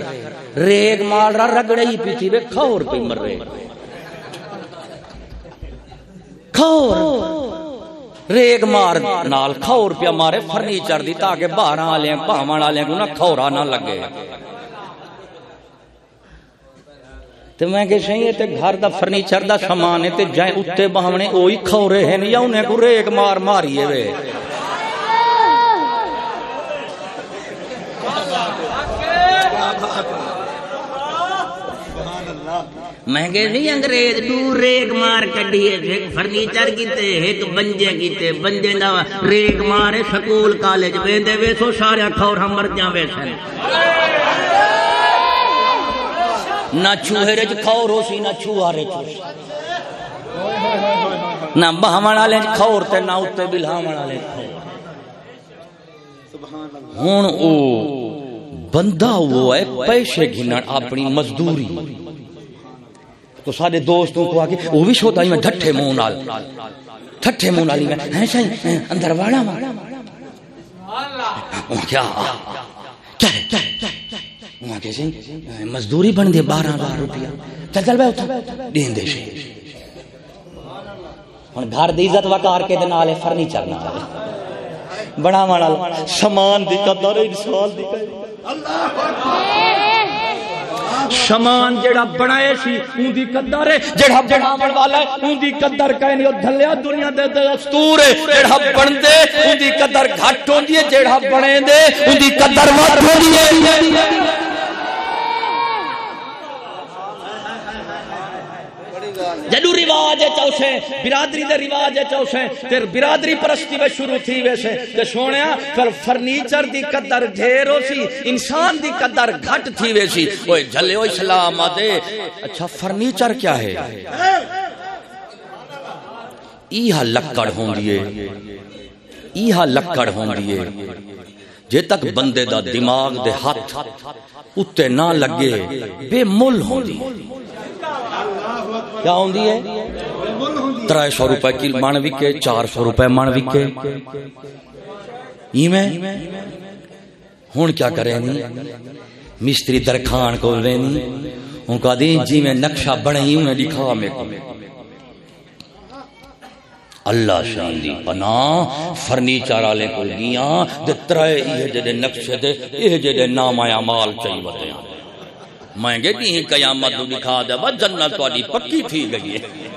ریگ مال را رگڑے ہی پیتی بے کھور پہ مر رہے۔ کھور۔ ریگ مار نال کھور پیا مارے، فرنیچر دی تاکہ باہر آلیں پامان آلیں کو نہ کھورا نہ لگے۔ تے میں کہ صحیح تے گھر دا فرنیچر دا سامان ہے تے جائیں اتے باہمنے اوہی کھورے ہیں یا انہیں کو ریگ مار ماری ہے وے۔ مہنگے نہیں، انگریز دور ریگ مار کڈیے، ایک فرنیچر کیتے، ایک بنجے کیتے۔ بنجے دا ریگ مارے سکول، کالج ویندے ویسو، سارے کھور ہم مر جاں ویسن۔ نہ چوہے رچ کھور ہو سی نہ چوہا رچ۔ ہو سی نہ بہمن والے کھور تے نہ اتے بلہامن والے کھور ہن او بندہ وہ ہے پیسے گھنن اپنی مزدوری۔ تو سارے دوستوں کو آگے وہ بھی سوتا ہی میں ڈھٹھے منہ نال۔ ٹھٹھے منہ نال میں ہیں صحیح اندر واڑا ماں کیا کیا؟ کیا ہے؟ وہاں کیسے مزدوری بن دے بارہ ہزار روپیہ۔ چل چل بے اتھا دین دے سے ہن گھر دی عزت وقار کے دے نالے فرنیچر نہ چلے بڑا ماڑا سامان دی قدر انسان دی قدر۔ سامان جڑا بنائے سی، اون دی قدر ہے۔ جڑا بناون والا ہے، اون دی قدر کہیں نہیں، او دھلیا دنیا دے دستور ہے۔ جڑا بندے اون دی قدر گھٹ ہوندی ہے، جڑا بنے دے، اون دی قدر ود ہوندی ہے۔ جدو رواج چوسے، برادری دے رواج چوسے، تیر برادری پرستی میں شروع تھی ویسے۔ تے سونیا، پھر فرنیچر دی قدر ڈھیر سی، انسان دی قدر گھٹ تھی ویسی اوے جھلے او اسلام آدے اچھا فرنیچر کیا ہے؟ ایہا لکڑ ہوں دیئے ایہا لکڑ ہوں دیئے جے تک بندے دا دماغ دے ہاتھ اتے نہ لگے، بے مل ہوں دیئے کیا ہوں دی ہے؟ ترائے سو روپے کی من وکے، چار سو روپے من وکے۔ میں ہون کیا کرے نی؟ مستری درخان کو لینی ان کا دی جی میں نقشہ بڑھیں ہاں، انہیں لکھا میں کو۔ اللہ شان دی پنا فرنیچر والے کو گیاں دے ترائے یہ جڑے نقشے دے یہ جڑے نام آیا مال چاہیے ورے میں گے دی قیامت نو دکھا دے وا جنت تواڈی پکی تھی گئی ہے۔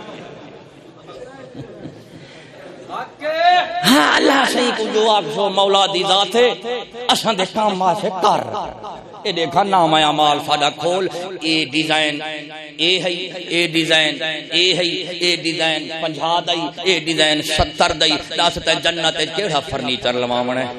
ہاں اللہ سے کو جو آپ سو مولا دی ذات ہے، اساں دے کام واسطے کر۔ اے دیکھا، نام آیا مال ساڈا کھول۔ اے ڈیزائن، اے ہے اے ڈیزائن، اے ہے اے ڈیزائن۔ 50 دئی اے ڈیزائن 70 دئی دس تے جنت تے کیڑا فرنیچر لواونا ہے؟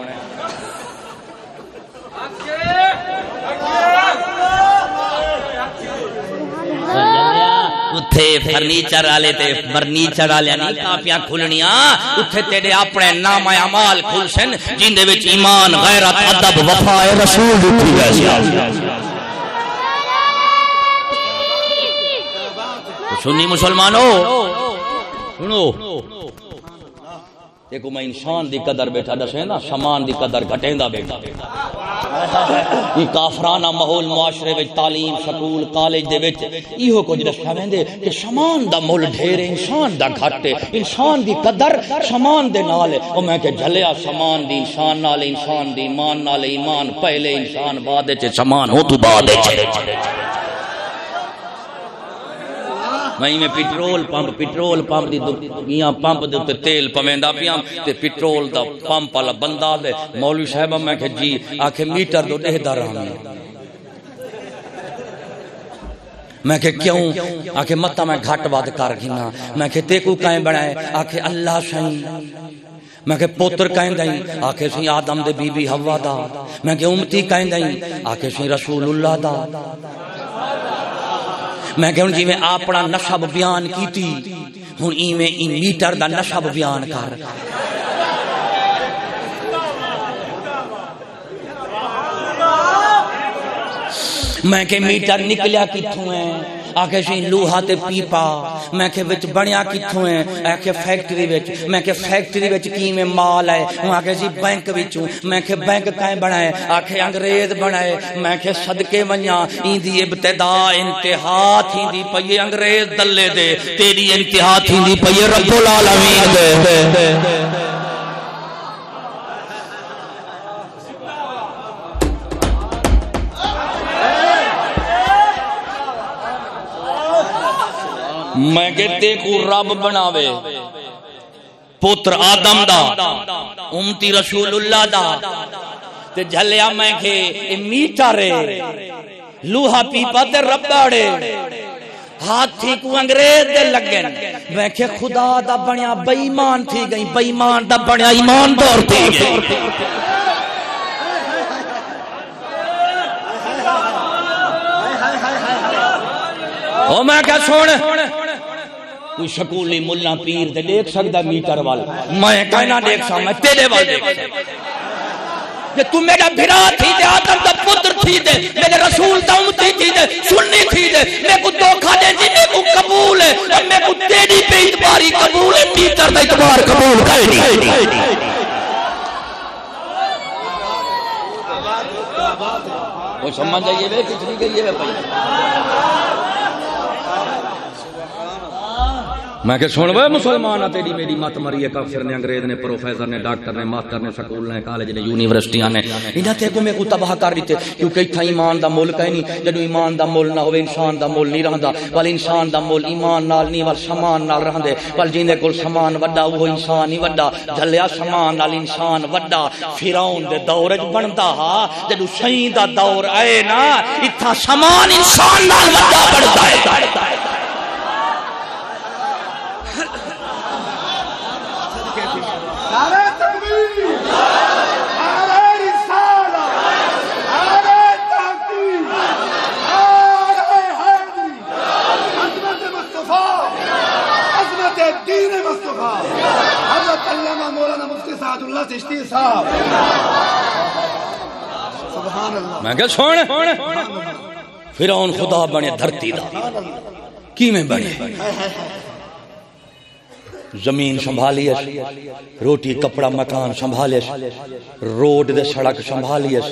اتھے فرنیچر والے تے فرنیچر والے نہیں کاپیاں کھلنیاں اتھے تیرے اپنے نام اعمال کھل سن جن دے وچ ایمان غیرت ادب وفا رسول دتی ویسی سنی مسلمانوں سنو میں انسان دی قدر بیٹھا دسے نا سامان دی قدر گھٹیندا بیٹھا۔ یہ کافرانہ ماحول، معاشرے وچ، تعلیم، سکول، کالج دے وچ، ایہو کچھ دسیا ویندے کہ سامان دا مول ڈھیر، انسان دا گھٹ انسان دی قدر سامان دے نال او میں کہ جھلیا، سامان دی انسان نال، انسان دی ایمان نال، ایمان پہلے انسان، بعد وچ سامان ہو تو بعد وچ۔ میں میں پٹرول پمپ پٹرول پمپ دی دنیا پمپ دے تے تیل پویندا پیام تے پٹرول دا پمپ والا بندہ دے مولوی صاحب میں کہ جی آکھے میٹر دو دہدا رہا میں۔ کہ کیوں؟ آکھے متا میں گھٹ ود کر گھنا میں کہ تے کو کائیں بنائے؟ آکھے، اللہ سائیں۔ میں کہ پوتر کہیں دائیں۔ آکھے سی آدم دے بی بی ہوا دا۔ میں کہ امتی کہیں دائیں۔ آکھے سی رسول اللہ دا۔ میں کہ جی میں اپنا نسب بیان کیتی، ہن ایویں ای میٹر دا نسب بیان کر۔ میں کہ میٹر نکلیا کتھوں ہے؟ آکھے سی لوہا تے پیپا۔ میں کہ وچ بنیا کتھوں ہے آکھے فیکٹری وچ۔ میں کہ فیکٹری وچ کی میں مال ہے؟ ہوں آکھے سی بینک وچوں۔ میں کہ بینک کائیں بنائے آکھے انگریز بنائے میں کہ صدقے ونیا این دی ابتدا انتہا تھی دی پئی انگریز دلے دے۔ تیری انتہا تھی دی پئی رب العالمین دے۔ میں کہتے کو رب بناوے۔ پتر آدم دا، امتی رسول اللہ دا۔ تے جھلیا میں کہ میٹا رے، لوہا پیپا تے رباڑے ہاتھی کو انگریز دے لگن۔ میں کہ خدا دا بنیا بےمان تھی گئی بےمان دا بنیا ایمان دور تھی گئی او میں کیا سوڑ کوئی شکولی ملہ پیر دے دیکھ سکتا میٹر وال۔ میں کہنا دیکھ سا میں تیرے وال دیکھ سکتا کہ تم میرا بھرا تھی دے آدم دا پتر تھی دے میرے رسول دا امتی تھی دے سننی تھی دے۔ میں کو دھوکھا دے جی میں کو قبول ہے۔ اور میں کو تیری پہ اعتباری قبول ہے میٹر دا اعتبار قبول کرنی وہ سمجھ جائیے بے کچھ نہیں کریے بے پہلے میں کہ سن بے مسلمان آ تیری میری مت مری ہے کافر نے انگریز نے پروفیسر نے ڈاکٹر نے ماسٹر نے سکول نے کالج نے یونیورسٹیاں نے۔ انہاں تے کو میں کو تباہ کر دیتے کیونکہ ایتھا ایمان دا ملک ہے نہیں۔ جدوں ایمان دا مول نہ ہوے انسان دا مول نہیں رہندا۔ ول انسان دا مول ایمان نال نہیں ول سامان نال رہندے۔ ول جیندے کول سامان وڈا وہ انسان ہی وڈا۔ جھلیا سامان نال انسان وڈا۔ فرعون دے دور وچ بندا ہا جدوں سہی دا دور آئے نا ایتھا سامان انسان نال وڈا بندا ہے۔ مولانا اللہ چشتی صاحب۔ سبحان اللہ۔ میں کہ سن فرعون خدا بنے، دھرتی دا۔ کی میں بنے؟ زمین سنبھالیس روٹی، کپڑا، مکان سنبھالیس روڈ دے سڑک سنبھالیس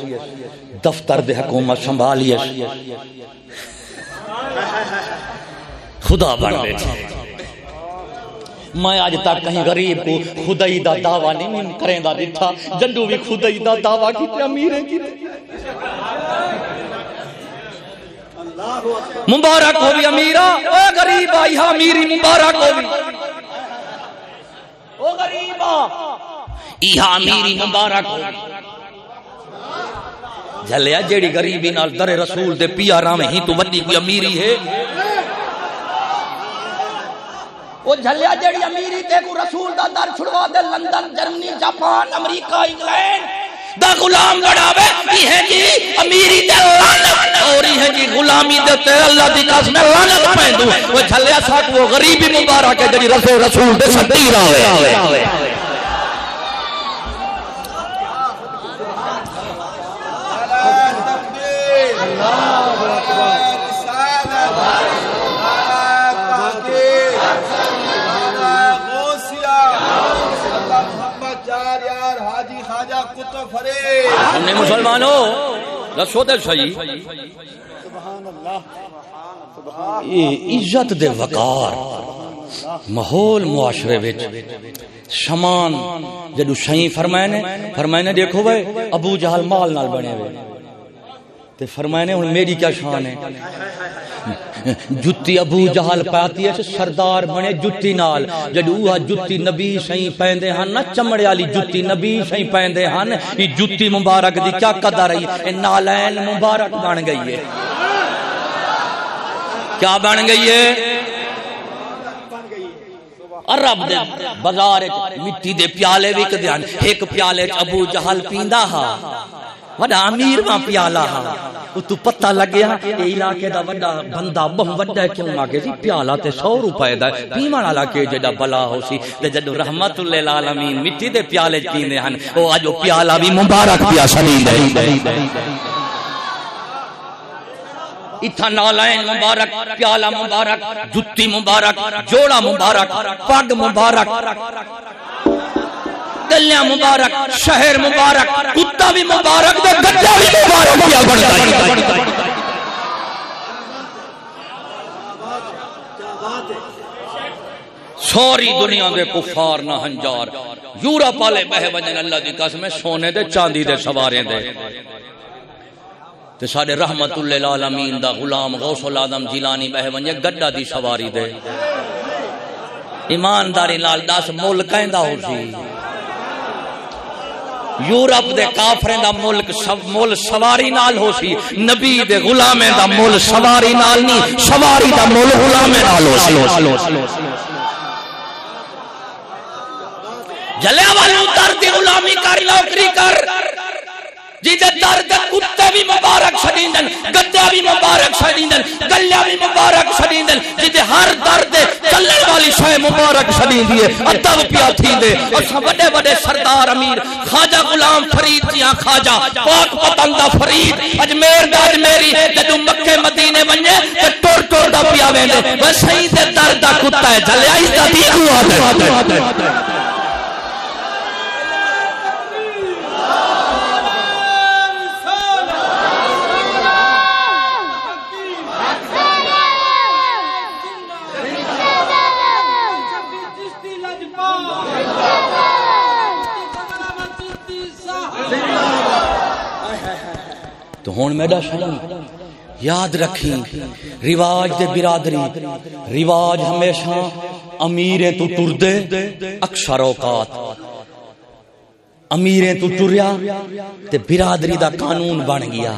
دفتر دے حکومت سنبھالیس خدا بن بیٹھے میں آج تک کہیں غریب کو خدائی دا دعویٰ نہیں کریں دا دیتا جنڈو بھی خدائی دا دعویٰ کی کیتے امیریں کیتے مبارک ہو بھی امیرہ ہاں او غریب آئی ہاں امیری مبارک ہو بھی۔ او غریبا ایہا امیری مبارک ہو جھلیا جیڑی غریبی نال در رسول دے پیا رام ہی تو وڈی کوئی امیری ہے۔ وہ جھلیا جیڑی امیری تے کو رسول دا در چھڑوا دے لندن، جرمنی، جاپان، امریکہ، انگلینڈ۔ دا غلام بڑھاوے یہ ہے جی امیری تے لعنت۔ اور یہ ہے جی غلامی دے تے اللہ دی قسم لعنت پیندو وہ جھلیا ساک وہ غریبی مبارک ہے جڑی رسول رسول دے صدیر آوے ہم مسلمانوں دسو تے صحیح عزت دے وقار، ماحول معاشرے وچ شمان، جدو شئی فرمائے نے فرمائے نے دیکھو بھائی، ابو جہل مال نال بنے ہوئے۔ تے فرمائے نے ہن میری کیا شان ہے؟ جتی ابو جہل پاتی ہے، سردار بنے جتی نال۔ جدو اوہ جتی نبی سہی پیندے ہن، نہ چمڑے والی جتی نبی سہی پیندے ہن یہ جتی مبارک دی کیا قدر رہی اے نالین مبارک بن گئی ہے۔ کیا بن گئی ہے؟ عرب دے بازار مٹی دے پیالے وک دیان ایک پیالے ابو جہل پیندا ہا۔ وڈا امیر ماں پیالا ہا او تو پتہ لگیا اے علاقے دا وڈا بندہ بہت وڈا کیوں آ کے جی پیالا تے 100 روپے دا ہے۔ پیمن والا کے جڑا بلا ہو سی تے جدو رحمت للعالمین مٹی دے پیالے پیندے ہن او اج او پیالا بھی مبارک پیا سنی دے اتھا نالائن مبارک پیالہ مبارک جتی مبارک جوڑا مبارک پگ مبارک گلیاں مبارک، شہر مبارک، کتا بھی مبارک، دے گجا بھی مبارک، کیا بڑھتا ہے؟ ساری دنیا دے کفار نہ ہنجار۔ یورپ والے بہ وجن اللہ دی قسم سونے دے، چاندی دے، سوارے دے۔ تے ساڈے رحمت للعالمین دا غلام غوث العظم جیلانی بہ ونجے گڈا دی سواری دے۔ ایمانداری نال دس مل کہندا ہو سی یورپ دے کافریں دا ملک سب مل سواری نال ہو سی، نبی دے غلامے دا مول سواری نال نہیں سواری دا مول غلامے نال ہو سی۔ جلے جلیا والو دی غلامی کاری، نوکری کر۔ جیدے درد، کتے بھی مبارک شدیندن گدہ بھی مبارک شدیندن گلیا بھی مبارک شدیندن جیدے ہر درد چلن والی شے مبارک شدیندی ہے ادب پیا تھی دے۔ اور سب بڑے بڑے سردار امیر، خواجہ غلام فرید جیاں خواجہ، پاک پتنگا فرید، اجمیر دا اجمیری جدو مکے مدینے بنجے تے ٹور ٹور دا پیا ویندے وہ صحیح دے درد دا کتا ہے جلیا اس دا دیکھو آدھے ہوں میڈا شاہی۔ یاد رکھی رواج دے برادری، رواج ہمیشہ امیریں تو ٹر دے اکثر اوقات امیریں تو ٹریا تے برادری دا قانون بن گیا۔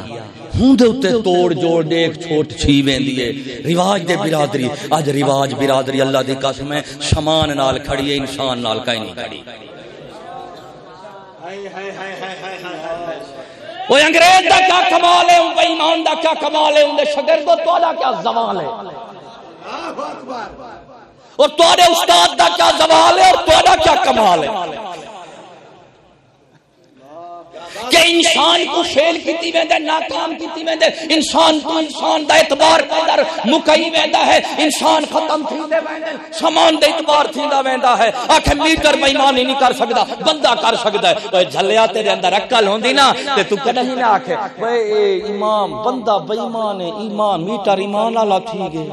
ہوں دے اتے توڑ جوڑ دیکھ چھوٹ چھی ویندی رواج دے برادری اج رواج برادری اللہ دی قسم ہے، شمان نال کھڑی ہے، انسان نال کہیں نہیں کھڑی۔ ہائے ہائے ہائے ہائے ہائے۔ وہ انگریز دا کیا کمال ہے؟ ان ایمان دا کیا کمال ہے؟ ان دے شگرد تو دا کیا زوال ہے؟ اور تو استاد دا کیا زوال ہے اور تو دا کیا کمال ہے؟ کہ انسان کو فیل کیتی ویندا ناکام کیتی ویندا انسان تو انسان دا اعتبار پیدا، مکئی ویندا ہے، انسان ختم تھیندے ویندا سامان دا اعتبار تھیندا ویندا ہے۔ آکھے، میٹر بے ایمانی نہیں کر سکدا، بندہ کر سکدا ہے۔ اوے جھلیا تیرے اندر عقل ہوندی نا، تے تو کدی نہ آکھے اوے اے امام بندہ بے ایمان ہے ایمان میٹر ایمان والا تھی گئے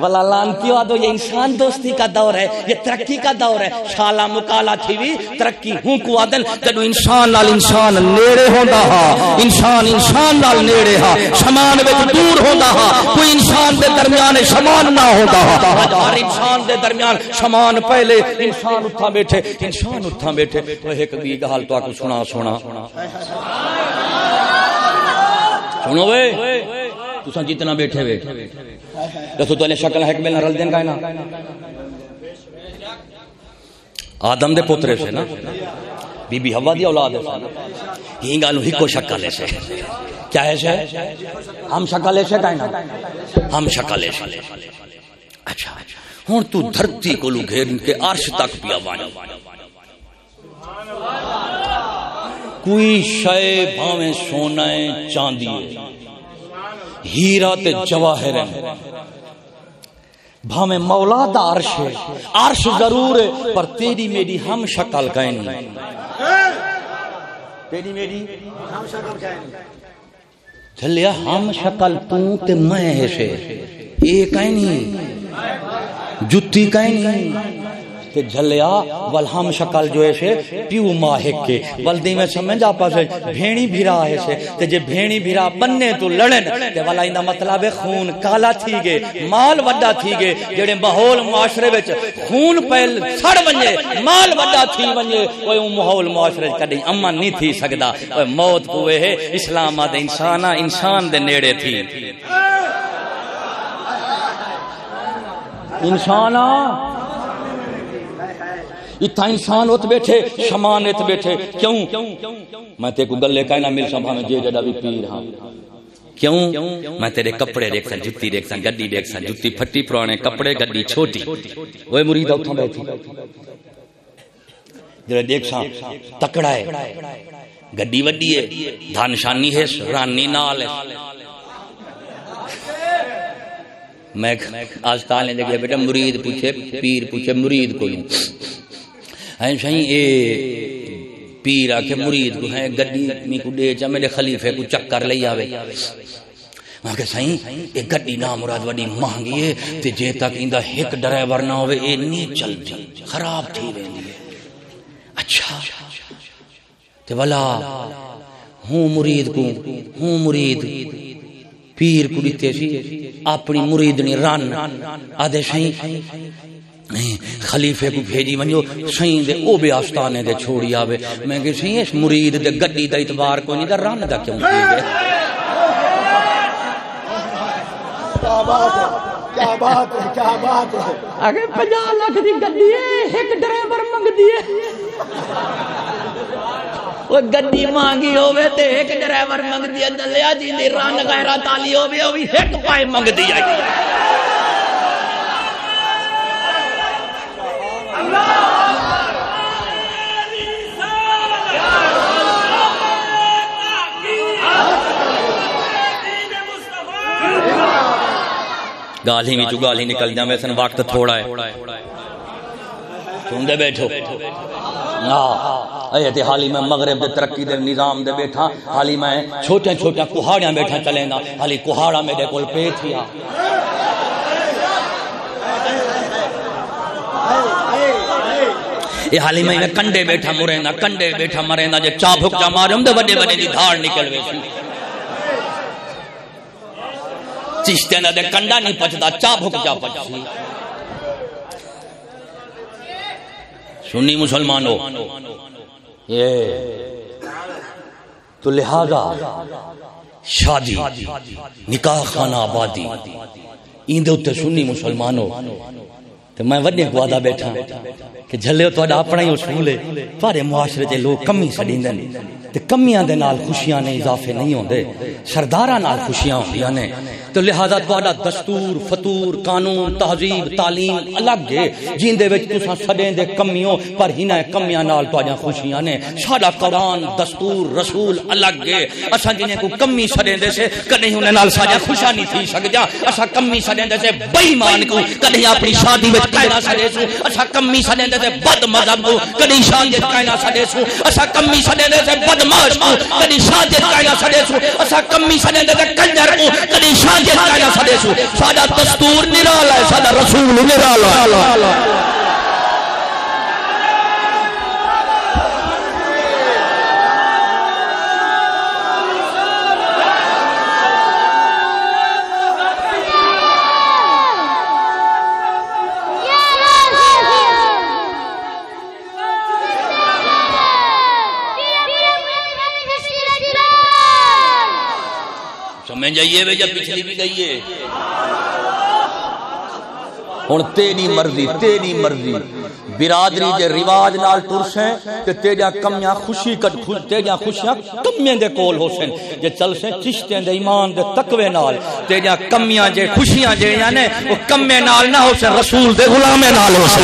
والا لانتیو آدھو؟ یہ انسان دوستی کا دور ہے، یہ ترقی کا دور ہے۔ شالا مکالا تھی بھی ترقی ہوں کو آدن جدو انسان نال انسان نیڑے ہوندا ہا۔ انسان انسان نال نیڑے ہا۔ شمان وچ دور ہوندا ہا۔ کوئی انسان دے درمیان شمان نہ ہوندا ہا۔ ہر انسان دے درمیان شمان پہلے انسان اٹھا بیٹھے، انسان اٹھا بیٹھے۔ تو ایک بھی گال تو آکو سنا سنا۔ سنو وے۔ تساں جتنا بیٹھے وے دسو تو شکل ہے کہ ملنا رل دین کا نا آدم دے پوترے سے نا۔ بی بی ہوا دی اولاد ہے۔ ہی گالو ہی کو شکل ہے سے۔ کیا ہے سے؟ ہم شکل ہے سے کا نا ہم شکل ہے سے۔ اچھا۔ ہن تو دھرتی کو لو گھیر کے عرش تک پیا وانی کوئی شے بھاویں سونا ہے چاندی ہے۔ ہیرا تے جواہر ہے۔ بھامے مولا دا عرش ہے۔ عرش ضرور ہے پر تیری میری ہم شکل کہیں نہیں۔ تیری میری ہم شکل کہیں نہیں۔ چلیا ہم شکل تو تے میں ہے۔ سے اے کہیں نہیں۔ جتی کہیں نہیں۔ کہ جھلیا، ول ہم شکل جو ہے سے پیو ماہک کے۔ ولدی میں سمجھ آپا سے بھینی بھیرا ہے سے۔ تے جے بھینی بھیرا بننے تو لڑن۔ تے والا ایندا مطلب ہے خون کالا تھی گے مال وڈا تھی گے جڑے ماحول معاشرے وچ خون پہل سڑ ونجے، مال وڈا تھی ونجے۔ کوئی ماحول معاشرے کڈی امن نہیں تھی سکدا۔ اوے موت کوے ہے، اسلام دے انسان انسان دے نیڑے تھی۔ انسان اتھا انسان ہوت بیٹھے، شمان ات بیٹھے۔ کیوں؟ میں تے کو گلے کائنا مل سبھا میں جے جڑا بھی پیر ہاں۔ کیوں؟ میں تیرے کپڑے دیکھ سن جتی دیکھ سن گڈی دیکھ سن جتی پھٹی پرانے کپڑے، گڈی چھوٹی۔ اوے مرید اتھا بیٹھی جڑے دیکھ سن تکڑا ہے۔ گڈی وڈی ہے، دھن شانی ہے، رانی نال ہے۔ میں آج کال نے بیٹا، مرید پوچھے، پیر پوچھے، مرید کوئی ہیں شہیں اے پیر آکے مرید کو ہیں گڈی می کو دے چا میرے خلیفے کو چکر لئی آوے۔ وہاں کہ سائیں اے گڈی نا مراد وڈی مہنگی ہے تے جے تک ایندا ایک ڈرائیور نہ ہوے اے نہیں چلدی خراب تھی ویندی ہے۔ اچھا۔ تے والا ہوں مرید کو ہوں مرید۔ پیر کو دیتے سی اپنی مرید نے رن۔ آدھے سائیں خلیفے کو بھیجی ونجو سین دے او بے آستانے دے چھوڑی آوے۔ میں کہ سین اس مرید دے گڈی دا اتبار کو نہیں دا رن دا کیوں کی گئے کیا بات ہے کیا بات ہے کیا بات ہے۔ اگر پجا لاکھ دی گڈی ہے ایک ڈرائیور منگ دیے وہ گڈی مانگی ہوئے تے ایک ڈرائیور منگ دیا دلیا جی دی رن غیرہ تالی ہوئے ہوئی ایک پائے منگ دیا گالی بھی گالی نکل جائے ویسے وقت تھوڑا ہے۔ سن دے بیٹھو۔ اے تے حالی میں مغرب دے ترقی دے نظام دے بیٹھا حالی میں چھوٹے چھوٹے کوہاڑیاں بیٹھا چلے نا حالی کوہاڑا میرے کول پے تھیا۔ یہ حالی میں کنڈے بیٹھا مرے مریندا کنڈے بیٹھا مرے مریندا جے چا بھک جا مارم تے وڈے وڈے دی دھاڑ نکل وے سی چشتے نہ دے، کنڈا نہیں پچدا چا بھک جا پچسی سنی مسلمانوں، یہ تو لہذا شادی، نکاح خانہ آبادی، ایندے اتے سنی مسلمانوں تو میں وڈے کو آدھا بیٹھا کہ جھلے تو اپنا ہی اصول ہے۔ تھوڑے معاشرے کے لوگ کمی سڑیندے تے کمیاں دے نال خوشیاں نے اضافے نہیں ہوندے۔ سرداراں نال خوشیاں ہوندیاں نے۔ تو لہذا تہاڈا دستور، فطور، قانون، تہذیب، تعلیم الگ ہے۔ جین دے وچ تساں سڈیں دے کمیوں، پر ہنہ کمیاں نال تہاڈیاں خوشیاں نے۔ ساڈا قرآن، دستور، رسول الگ ہے۔ اساں جنے کو کمی سڈیں دے سے کدی انہاں نال ساڈا خوشا نہیں تھی سکدا اساں کمی سڈیں دے سے بے ایمان کو کدی اپنی شادی وچ کہنا سڈے سو اسا کمی سڈیں دے بد مذہب کو کدی شادی وچ کہنا سڈے سو اسا کمی سڈیں دے سے بدماش کو کدی شادی وچ کہنا سڈے سو اسا کمی سڈیں دے کنجر کو کدی شادی وچ کہنا سڈے سو۔ ساڈا دستور نرالا ہے، ساڈا رسول نرالا ہے۔ سمجھ جائیے بے جب پچھلی بھی گئی ہے ہن تیری مرضی تیری مرضی۔ برادری دے رواج نال ٹرسیں تے تیجا کمیاں خوشی کٹ خوش تیجا خوشیاں کمیاں دے کول ہوسن جے چل چلسیں چشتیں دے ایمان دے تقوی نال تیجا کمیاں جے خوشیاں جے یعنی وہ کمے نال نہ ہوسن رسول دے غلامے نال ہوسن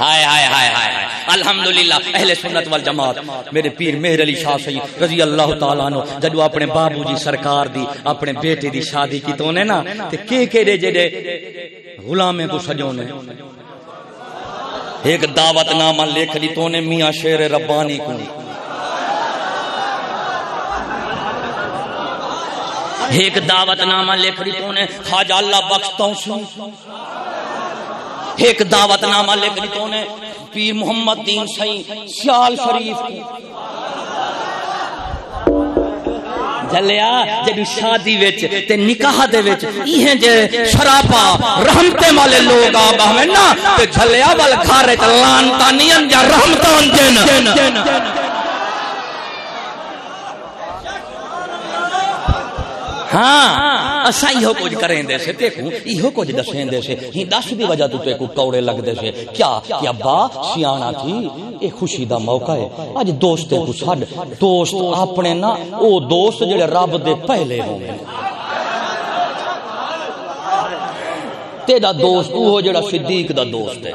ہائے ہائے ہائے ہائے۔ الحمدللہ، اہل سنت والجماعت، میرے پیر مہر علی شاہ سید رضی اللہ تعالیٰ عنہ، جدو اپنے بابو جی سرکار دی، اپنے بیٹے دی شادی کی تو نے نا، تے کے کیڑے جڑے غلامے کو سجونے ایک دعوت نامہ لکھ دی تو نے، میاں شیر ربانی کو۔ ایک دعوت نامہ لکھ دی تو نے، خواجہ اللہ بخشتوں سے ایک دعوت نامہ لکھ دی نے، پیر محمد دین سائی سیال شریف کی۔ جلیا جدی شادی وچ تے نکاح دے وچ ایہیں جے شراپا رحمتے والے لوگ آ بہویں نا، تے جھلیا ول گھر تے لانتا نہیں جا رحمتاں دین ہاں۔ اسا ایہو کچھ کریں دے سے دیکھوں ایہو کچھ دسیں دے سے ہی دس دی وجہ تو تے کو کوڑے لگ دے سے کیا کہ ابا سیانا تھی؟ اے خوشی دا موقع ہے۔ اج دوستے کو چھڈ دوست اپنے نا، او دوست جڑے رب دے پہلے ہوں تیرا دوست وہ جڑا صدیق دا دوست ہے۔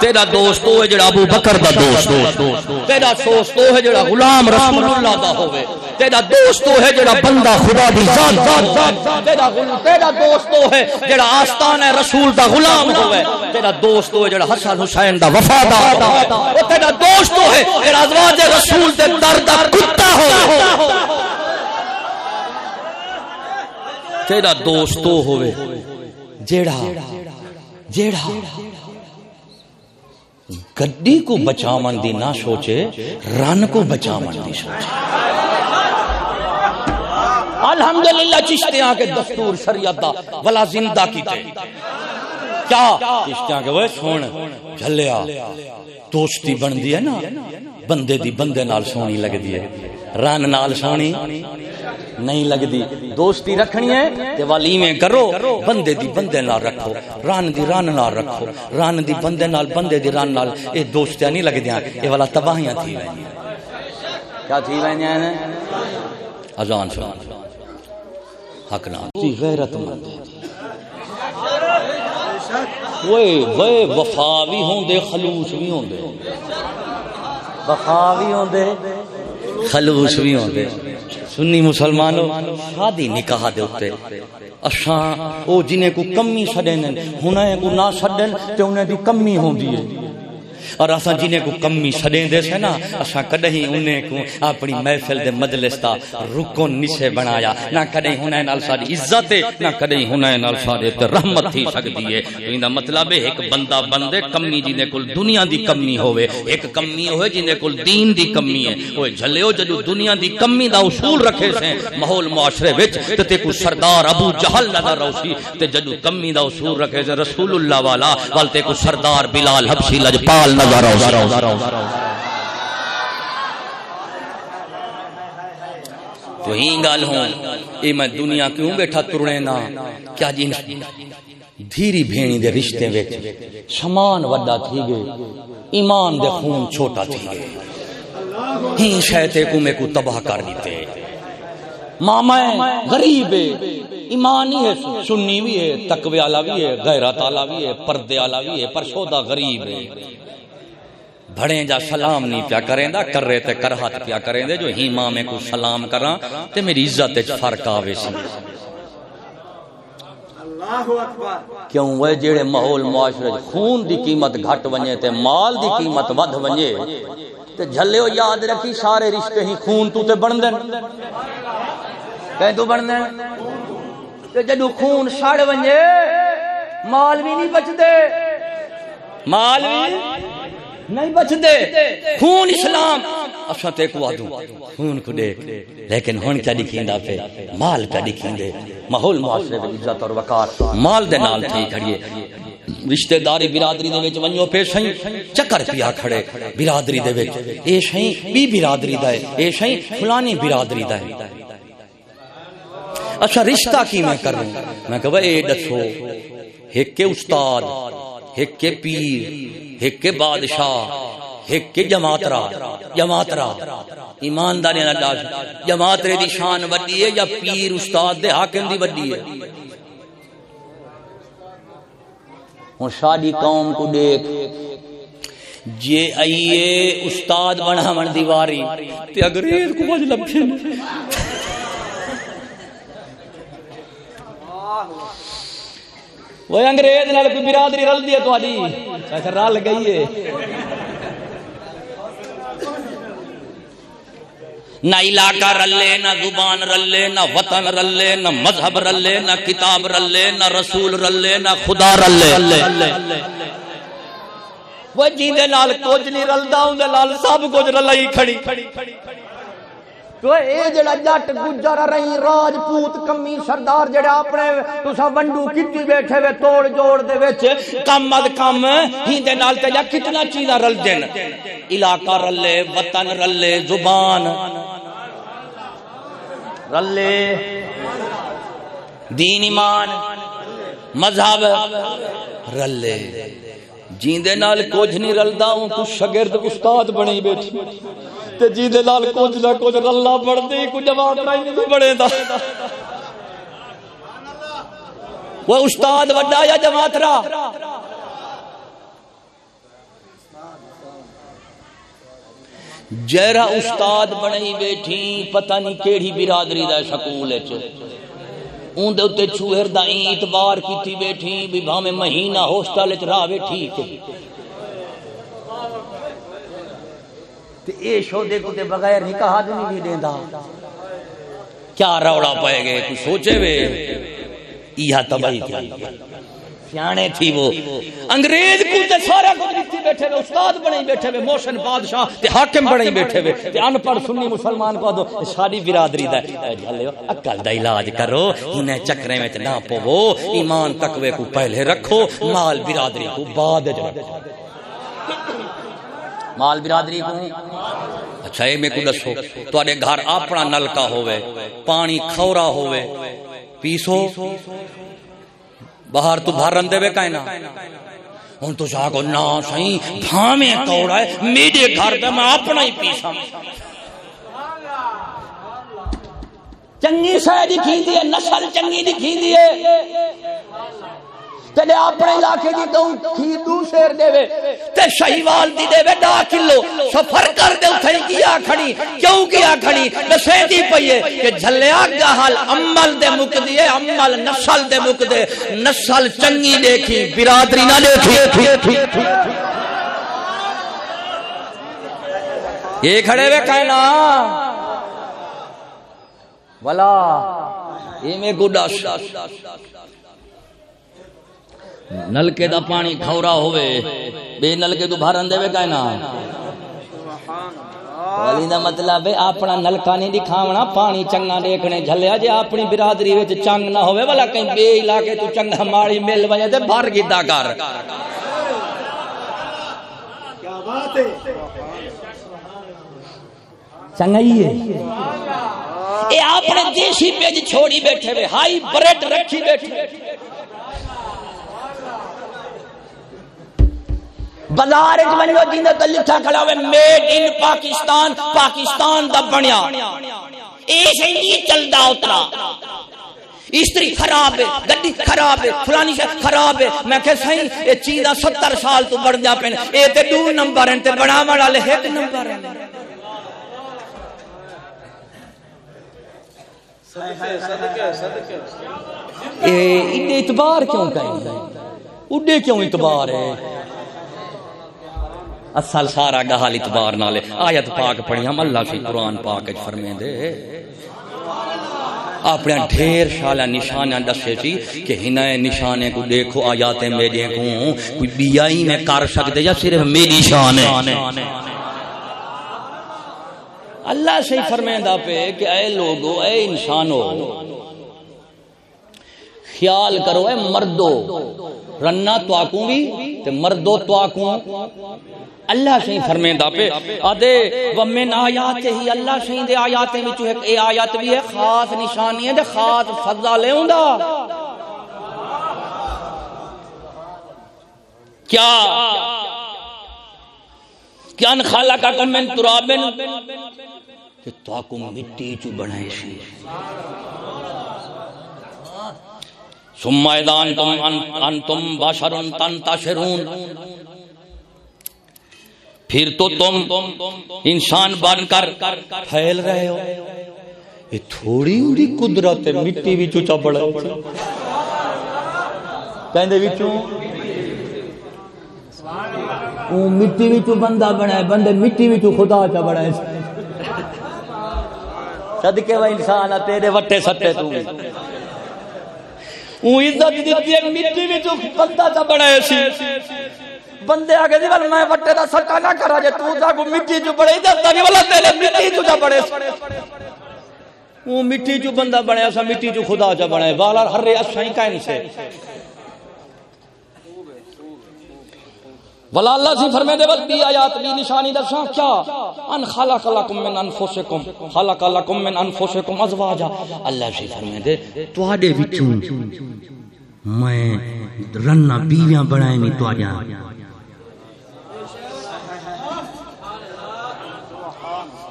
تیرا دوست وہ جڑا ابو بکر دا دوست تیرا دوست وہ ہے جڑا غلام رسول اللہ دا ہوے تیرا دوست وہ ہے جڑا بندہ خدا دی ذات تیرا تیرا دوست وہ ہے جڑا آستان ہے رسول دا غلام ہوے تیرا دوست وہ ہے جڑا حسن حسین دا وفادار او تیرا دوست وہ ہے جڑا ازواج رسول دے در دا کتا ہوے تیرا دوست وہ ہوے جیڑا جیڑا گڈی کو بچاون دی نہ سوچے، رن کو بچاون دی سوچے۔ الحمدللہ چشتیاں کے دستور شریعت دا ولا زندہ کیتے۔ کیا؟ چشتیاں کے وہ سن جھلیا۔ دوستی بن دی ہے نا۔ بندے دی بندے نال سونی لگ دی ہے۔ رن نال سونی۔ نہیں لگ دی دوستی رکھنی ہے تے ولیمے کرو بندے دی بندے نال رکھو رن دی رن نال رکھو رن دی بندے نال بندے دی رن نال۔ اے دوستیاں نہیں لگ دیاں اے والا تباہیاں تھی وینیاں کیا تھی وینیاں نے اذان سن حق نہ۔ تی غیرت مند۔ وے وے وفا بھی ہوندے خلوص بھی ہوندے وفا بھی ہوندے۔ خلوص بھی ہوندے۔ سنی مسلمانوں، شادی نکاح دے اوتے اساں اچھا، او جنے کو کمی چھڈن ہن کو نہ چھڈن تے انہاں دی کمی ہوندی ہے۔ اور اساں جنہیں کو کمی سڈیں دے سے نا، اساں کدہیں انہیں کو اپنی محفل دے مجلس دا رکن نشے بنایا۔ نہ کدہیں ہنے نال ساری عزت ہے نہ کدہیں ہنے نال سارے تے رحمت تھی سکتی ہے۔ تو ایندا مطلب ہے، ایک بندہ بندے، کمی جنے کول دنیا دی کمی ہوے ایک کمی ہوے جنے کول دین دی کمی ہے۔ اوے جھلیو جدو دنیا دی کمی دا اصول رکھے سے ماحول معاشرے وچ، تے تے کو سردار ابو جہل نظر روسی تے جدو کمی دا اصول رکھے سے رسول اللہ والا ول تے کو سردار بلال حبشی لجپال نظر روسی تو ہی گل ہوں، اے میں دنیا کیوں بیٹھا ترنے نا؟ کیا جی دھیری بھینی دے رشتے وچ سمان وڈا تھی گئے، ایمان دے خون چھوٹا تھی گئے۔ ہی شیطے کو میں کو تباہ کر دیتے۔ ماما غریب ہے ایمان ہی ہے، سنی بھی ہے، تقوی والا بھی ہے، غیرت والا بھی ہے، پردے والا بھی ہے، پر شودا غریب ہے۔ بھڑے جا سلام نہیں پیا کریں دا کر رہے تے کرہت پیا کریں دے جو ہی ماں میں کو سلام کراں تے میری عزت وچ فرق آوے سی کیوں وہ جڑے ماحول معاشرے خون دی قیمت گھٹ ونجے تے مال دی قیمت ود ونجے تے جھلیو یاد رکھی سارے رشتے ہی خون تو تے بن دین۔ کہیں تو بن دین؟ تے جدو خون سڑ ونجے مال بھی نہیں بچ دے مال بھی نہیں بچ دے خون اسلام۔ اساں تے کو آدوں خون کو دیکھ لیکن ہن کیا دکھیندا پہ مال کیا دکھیندے ماحول معاشرے وچ عزت اور وقار۔ مال دے نال تھی کھڑیے۔ رشتہ داری برادری دے وچ ونجو پہ سہی چکر پیا کھڑے برادری دے وچ۔ اے سہی بی برادری دا ہے۔ اے سہی فلانی برادری دا ہے۔ اچھا رشتہ کی میں کروں؟ میں کہ اے دسو ایک کے استاد۔ ایک کے پیر ایک کے بادشاہ ایک کے جماعترا جماعترا۔ ایمانداری نہ داش جماعترے دی شان وڈی ہے یا پیر استاد دے حاکم دی وڈی ہے؟ ہن شادی قوم کو دیکھ۔ جے آئیے استاد بنا من دیواری تے انگریز کو مجھ لبھے وہ انگریز نال کوئی برادری رل دی ہے تہاڈی اچھا رل گئی ہے نہ علاقہ رلے نہ زبان رلے نہ وطن رلے نہ مذہب رلے نہ کتاب رلے نہ رسول رلے نہ خدا رلے وہ جیندے نال کچھ نہیں رلدا اون دے نال سب کچھ رلائی کھڑی تو اے جڑا جٹ گجر رہی راجپوت کمی سردار جڑا اپنے تسا ونڈو کیتی بیٹھے وے توڑ جوڑ دے وچ کم اد کم ہی دے نال تے کتنا چیزاں رل دین علاقہ رلے وطن رلے زبان رلے دین ایمان مذہب رلے جیندے نال کچھ نہیں رلدا ہوں تو شاگرد استاد بنی بیٹھی تے جیندے نال کچھ نہ کچھ رلا بڑھدی کو جواب نہیں بڑے دا۔ وہ استاد وڈا یا جماعترا جیرا استاد بنی بیٹھی، پتہ نہیں کیڑی برادری دا سکول وچ اون دے اوتے چوہر دا اعتبار کیتی بیٹھی، بھی بھاویں مہینہ ہاسٹل وچ راہ ٹھیک تے اے شودے کو تے بغیر نکاح دے نہیں دیندا کیا روڑا پائے گئے؟ کوئی سوچے وے؟ یہ تباہی تھی سیانے تھی وہ۔ انگریز کو تے سارا کچھ لکھتی بیٹھے وے، استاد بنے بیٹھے وے موشن بادشاہ تے حاکم بنے بیٹھے وے۔ تے ان پڑھ سنی مسلمان کو دو ساری برادری دا جھلیو عقل دا علاج کرو۔ انہیں چکرے وچ نہ پوو۔ ایمان تقوی کو پہلے رکھو۔ مال برادری کو بعد وچ رکھو۔ مال برادری کو اچھا اے میں کو دسو تواڈے گھر اپنا نلکا ہوے پانی کھورا ہوے پیسو؟ باہر تو باہر رندے وے کائنا ہن تو جا کو نا سہی بھاویں کوڑا ہے میرے گھر تے میں اپنا ہی پیسا چنگی شے دکھی دی ہے نسل چنگی دکھی دی ہے۔ تے اپنے علاقے دی تو کھی دو شیر دے وے۔ تے شہیوال دی دے وے ڈا کلو۔ سفر کر دے اتھے کیا کھڑی؟ کیوں کیا کھڑی؟ دسے دی پئیے کہ جھلیا گہل عمل دے مک دیے عمل نسل دے مک دے۔ نسل چنگی دیکھی، برادری نہ دیکھی۔ یہ کھڑے ہوئے کہنا ولا، یہ میں گڈا نلکے دا پانی کھورا ہوئے بے نلکے تو بھرن دے وے کہنا والی دا مطلب ہے اپنا نلکا نہیں دکھاونا پانی چنگا دیکھنے جھلیا جے اپنی برادری وچ چنگ نہ ہوئے والا کہیں بے علاقے تو چنگا ماڑی مل وجے تے بھر گیتا کر۔ کیا بات ہے؟ چنگا ہی ہے۔ اے اپنے دیسی پیج چھوڑی بیٹھے ہوئے ہائی بریڈ رکھی بیٹھے۔ بازار وچ ونجو جیندے تے لکھا کھڑا ہوئے میڈ ان پاکستان پاکستان دا بنیا۔ اے سی نہیں چلدا اترا۔ استری خراب ہے، گڈی خراب ہے، فلانی شے خراب ہے۔ میں کہ صحیح اے چیزاں 70 سال تو بڑھ جا پین اے تے دو نمبر ہیں، تے بناون والے ایک نمبر ہیں۔ اے اڈے کیوں کریں اڈے کیوں اعتبار ہے؟ اصل سارا گہال اعتبار نالے۔ آیت پاک پڑھی ہم، اللہ سے قرآن پاک وچ فرمے دے اپنے ڈھیر شالا نشانہ دسے سی کہ ہنے نشانے کو دیکھو آیات میں دیکھوں کوئی بیائی میں کر سکتے یا صرف میری شان ہے؟ اللہ سے فرمیندہ پہ کہ اے لوگو، اے انسانو، خیال کرو، اے مردو رنا تو آکوں بھی تے مردو تو آکوں اللہ سے فرمیندہ پہ آدھے، ومن آیات ہی اللہ سے دے آیات میں جو اے آیات بھی ہے، خاص نشانی ہے، دے خاص فضا لے ہوں دا۔ کیا؟ کیا ان خالقکم من ترابن؟ کہ تو کو مٹی چو بنائے سی ثم اذا انتم انتم بشر تنتشرون۔ پھر تو تم انسان بن کر پھیل رہے ہو۔ یہ تھوڑی اڑی قدرت ہے، مٹی وچوں چا بڑا کہندے وچوں او مٹی وچوں بندہ بنا ہے، بندے مٹی وچوں خدا چا بڑا ہے۔ صدقے و انسان آ تیرے وٹے سٹے تو۔ او عزت دیتی ہے، مٹی وچوں بندہ چا بڑا ہے۔ بندے آگے دی ول میں وٹے دا سٹا نہ کرا جے تو دا کو مٹی چ بڑے دستا نہیں والا تیرے مٹی چ جا بڑے وہ مٹی چ بندہ بنیا سا مٹی چ خدا چ بنے بالا ہر رے اساں ہی کائن سے۔ ولا اللہ سے فرمے دے بس بھی آیات بھی نشانی درشاں کیا؟ ان خلق لکم من انفسکم۔ خلق لکم من انفسکم ازواجا۔ اللہ سے فرمے دے، تواڈے وچوں میں رنا بیویاں بنائیں نہیں، تواڈیاں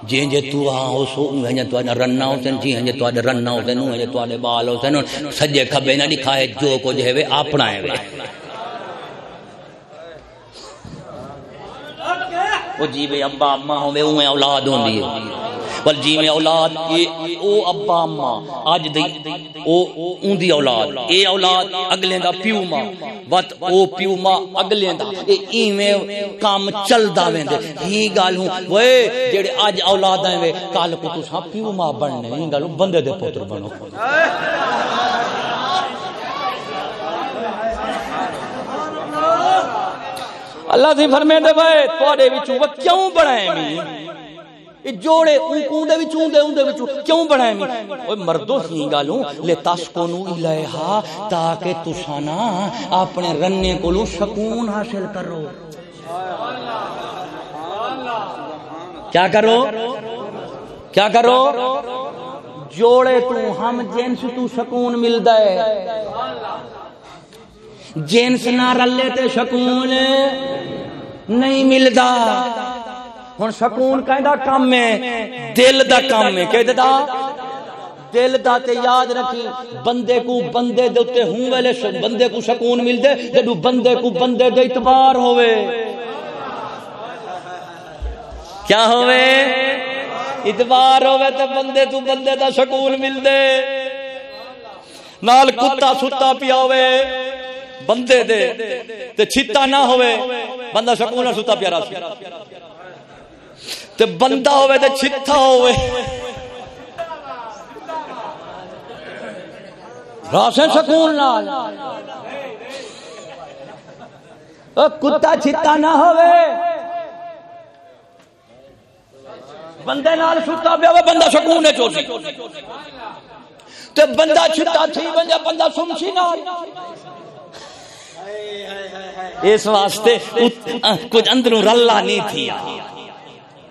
جیں جے تو ہاں ہو سو ہیں جے تو رنا ہوتن جی ہیں جے تو رنا ہوتن ہیں جے تو بال ہوتن سجے کھبے نہ دکھائے جو کچھ ہے وے اپنا ہے وے وہ جی بے ابا اما ہوے اوے اولاد ہوندی ہے ول جی میں اولاد او ابا اما اج دی او اوندی اولاد، اے اولاد اگلے دا پیو ماں، وت او پیو ماں اگلے دا، اے ایویں کام چلدا ویندے ہی گل ہوں اوئے جڑے اج اولاد اولاداں وے، کل کو تساں پیو ماں بننے ہی گل بندے دے پتر بنو۔ اللہ دی فرمے دے بھائی تواڈے وچوں وہ کیوں بنائے می یہ جوڑے اون کون دے وچوں دے اون دے وچوں، کیوں بنائے می اوے مردو ہی گالوں، لے تاسکونو الیہا تاکہ تساں نا اپنے رنے کولوں سکون حاصل کرو۔ کیا کرو؟ کیا کرو؟ جوڑے تو ہم جنس تو سکون ملدا ہے۔ جنس نہ رلے تے سکون نہیں ملدا۔ ہن سکون کہندا کم ہے، دل دا کم ہے۔ کہ دا، دل دا تے یاد رکھی، بندے کو بندے دے اوتے ہوں ویلے بندے کو سکون ملدے جدوں بندے کو بندے دے اعتبار ہوے کیا ہوے اعتبار ہوے تے بندے تو بندے دا سکون ملدے۔ نال کتا ستا پیا ہوے بندے دے۔ تے چھتا نہ ہوے بندہ سکون نال ستا پیا رہا تے بندہ ہوئے تے چھتا ہوئے۔ راسے سکون نال او کتا چھتا نہ ہوئے۔ بندے نال ستا پیا ہوئے، بندہ سکون ہے چوسی تے بندہ چھتا تھی، بندہ بندہ سمسی نال۔ اس واسطے کچھ اندروں رلا نہیں تھی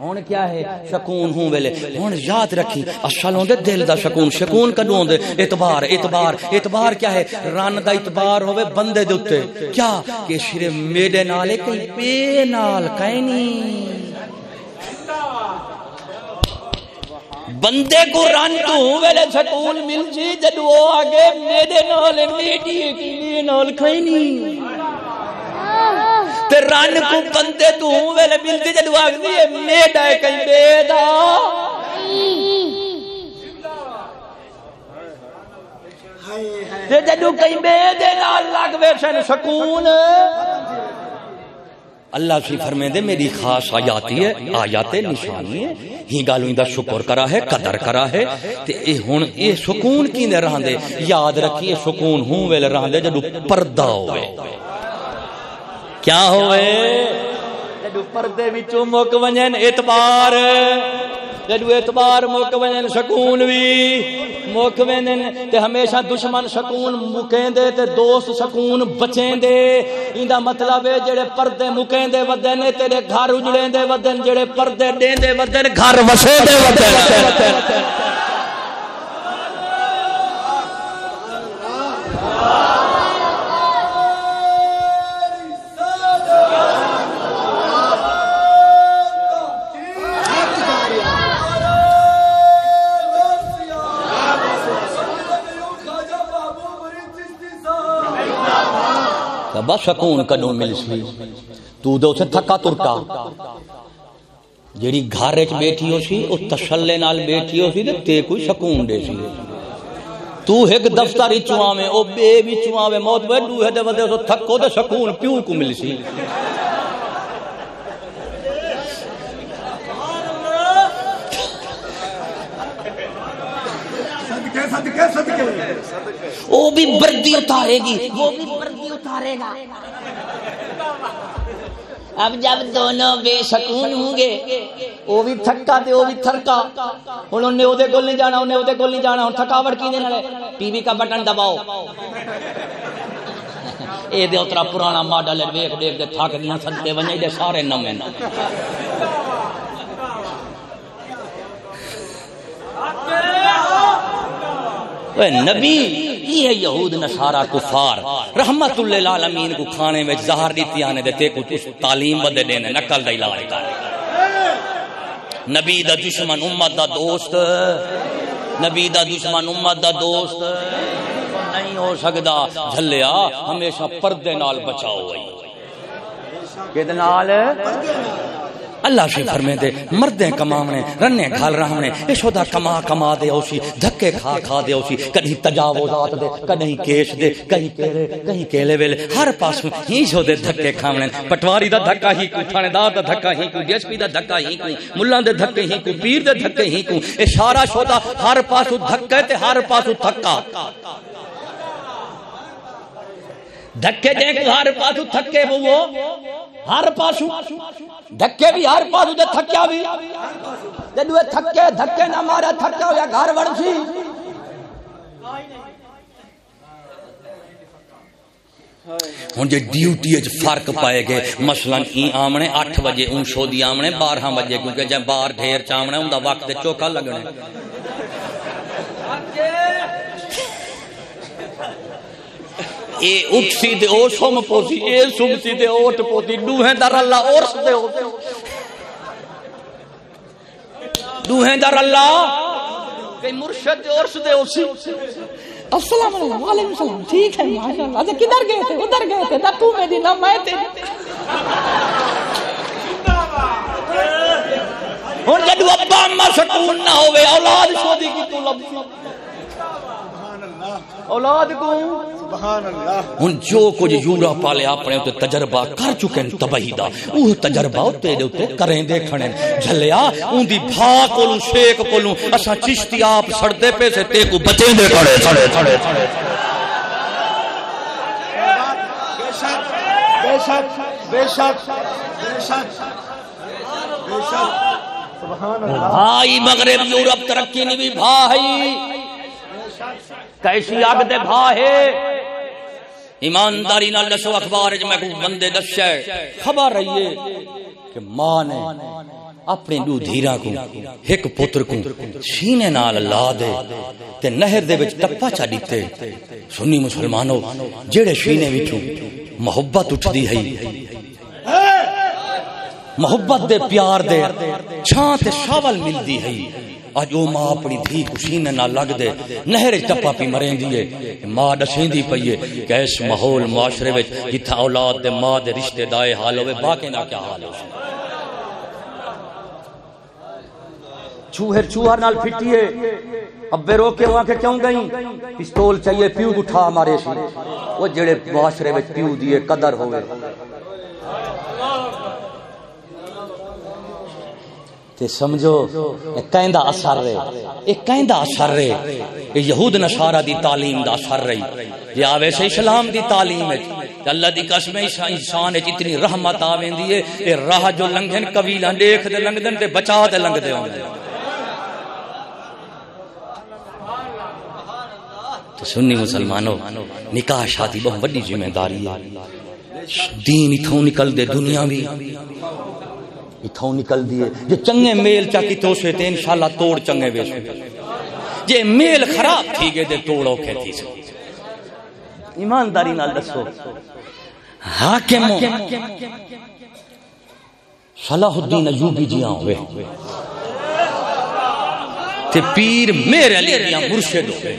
ہوں کیا ہے؟ سکون ہوں ویلے۔ ہوں یاد رکھی۔ اصل ہوندے دل دا سکون سکون کدو ہوندے اعتبار اعتبار۔ اعتبار کیا ہے؟ رن دا اعتبار ہوے بندے دے اوتے کیا؟ کہ صرف میرے نال ہے کوئی بے نال کہیں بندے کو رن تو ویلے سکون مل جی جدو آگے میرے نال، میڈی کی نال کہیں تے رن کو بندے تو ویلے ملتی جدو آگدی ہے، میڈا ہے کہیں بیدا۔ تے جدو کہیں بیدے نال لگ ویسن سکون۔ اللہ سی فرمے دے، میری خاص آیاتی ہے، آیات نشانی ہے۔ ہی گالوں دا شکر کرا ہے، قدر کرا ہے۔ تے اے ہن، اے سکون کیندے رہندے؟ یاد رکھیے، سکون ہوں ویلے رہندے جدو پردہ ہوئے۔ کیا ہوئے؟ جدو پردے وچوں مک ونجن اعتبار جدو اعتبار مک ونجن سکون وی۔ مک ونجن تے ہمیشہ دشمن سکون مکیں دے تے دوست سکون بچیں دے ایندا مطلب ہے جڑے پردے مکیں دے ودن، تیرے گھر اجڑیں دے ودن، جڑے پردے دیں دے ودن، گھر وسے دے ودن۔ بس سکون کدوں مل سی تو دے اسے تھکا ترکا۔ جیڑی گھر وچ بیٹھی ہو سی، اس تسلے نال بیٹھی ہو سی تے تے کوئی سکون دے سی۔ تو ایک دفتر ہی چواویں او بے بھی چواویں موت وے دوہے دے ودے تو تھکو تے سکون پیو کو مل سی۔ صدقے صدقے صدقے۔ وہ بھی بردی اتارے گی۔ وہ بھی پردی اتارے گا۔ اب جب دونوں بے سکون ہوں گے، وہ بھی تھکا تے وہ بھی تھرکا۔ ہن اونے اودے کول نہیں جانا اونے اودے کول نہیں جانا۔ ہن تھکاوٹ کی دے نال ٹی وی کا بٹن دباؤ۔ اے دے اترا پرانا ماڈل ویکھ دیکھ دے تھک گیاں صدقے ونجے دے سارے نویں نا اے نبی، یہ یہود نصارا کفار۔ رحمت للعالمین کو کھانے میں زہر دیتی، آنے دیتے کو اس تعلیم بدے دینے نقل دا علاج کر۔ نبی دا دشمن، امت دا دوست۔ نبی دا دشمن، امت دا دوست۔ نہیں ہو سکدا۔ جھلیا، ہمیشہ پردے نال بچاؤ۔ ہوئی کدے نال؟ اللہ سے فرمے دے مردیں کماونے رنے گھال رہنے اشودا کما کما دے اوسی دھکے کھا کھا دے اوسی کدی تجاوزات دے، کدی کیش دے کہیں کیلے کہیں کیلے ویلے، ہر پاسوں ہی شو دے دھکے کھاونے، پٹواری دا دھکا ہی کو تھانے دار دا دھکا ہی کو ڈی پی دا دھکا ہی کو ملان دے دھکے ہی کو پیر دے دھکے ہی کو اشارہ شودا ہر پاسوں دھکے تے ہر پاسوں تھکا دھکے دے کے ہر پاسوں تھکے وہ۔ ہر پاسوں۔ دھکے بھی ہر پاسوں دے تھکیا بھی۔ جدو اے تھکے دھکے نہ مارا تھکا ہویا، گھر وڑ سی۔ ہوں جی ڈیوٹی اچ فرق پائے گے مثلا ای آمنے اٹھ بجے، اون شو دی آمنے بارہ بجے، کیونکہ جب بار ڈھیر چامنے ان وقت چوکا لگنے۔ اے اٹھ سی دے او سم پوسی اے سم سی دے اوٹ پوتی دوہیں در اللہ اور دے ہو۔ دوہیں در اللہ کئی مرشد دے اور دے ہو سی۔ السلام علیکم وعلیکم السلام ٹھیک ہے ماشاءاللہ۔ اچھا کدھر گئے تھے؟ ادھر گئے تھے۔ نہ تو میری نہ میں تیری ہن جدو ابا اما سکون نہ ہوے اولاد شودی کی تو لب۔ سبحان اللہ اولاد کو سبحان اللہ ہن جو کچھ یورپ والے اپنے تے تجربہ کر چکے ہیں تباہی دا وہ تجربہ تیرے تے کریں دیکھنے جھلیا اون دی بھا کولوں شیخ کولوں اساں چشتی آپ سڑدے پے سے تے کو بچیں دے کھڑے سڑے سڑے سڑے بے شک بے شک بے شک بے شک بے شک۔ سبحان اللہ بھائی مغرب یورپ ترقی نہیں بھی بھائی کیسی آگ دے بھا ہے۔ ایمانداری نال دسو، اخبار وچ میں کو بندے دسیا ہے خبر رہی ہے کہ ماں نے اپنے دو دھیرا کو ایک پتر کو سینے نال لا دے تے نہر دے وچ ٹپا چا دیتے۔ سنی مسلمانوں جڑے سینے وچوں محبت اٹھدی ہے، محبت دے پیار دے چھاں تے شاول ملدی ہے۔ اج او ماں اپنی دھی کو سینے نہ لگ دے نہر ٹپا پی مریں ہے ماں دسیندی پئی ہے کہ اس ماحول معاشرے وچ جتھا اولاد دے ماں دے رشتہ دائے حال ہوے باقی دا کیا حال ہو چوہر چوہر نال پھٹی ہے ابے رو کے وہاں کے کیوں گئی پستول چاہیے پیو اٹھا مارے سی وہ جڑے معاشرے وچ پیو دیے قدر ہوئے۔ تے سمجھو اے کیندا اثر رہے۔ اے کیندا اثر رہے۔ اے یہود نصارا دی تعلیم دا اثر رہی۔ یہ آوے سے اسلام دی تعلیم ہے۔ کہ اللہ دی قسم انسان وچ اتنی رحمت آویندی ہے اے راہ جو لنگھن، قبیلہ دیکھ دے لنگدن تے بچا دے لنگ دے ہوندے تو سنی مسلمانوں نکاح شادی بہت بڑی ذمہ داری ہے۔ دین اتھوں نکل دے، دنیا بھی۔ اتھوں نکل دیے جے چنگے میل چا کی تو سے تے انشاءاللہ توڑ چنگے ویسو جے میل خراب تھی گئے دے توڑو کہتی سے۔ ایمانداری نال دسو۔ حاکموں صلاح الدین ایوبی جیاں ہوئے تے پیر میرے علی جیاں مرشد ہوئے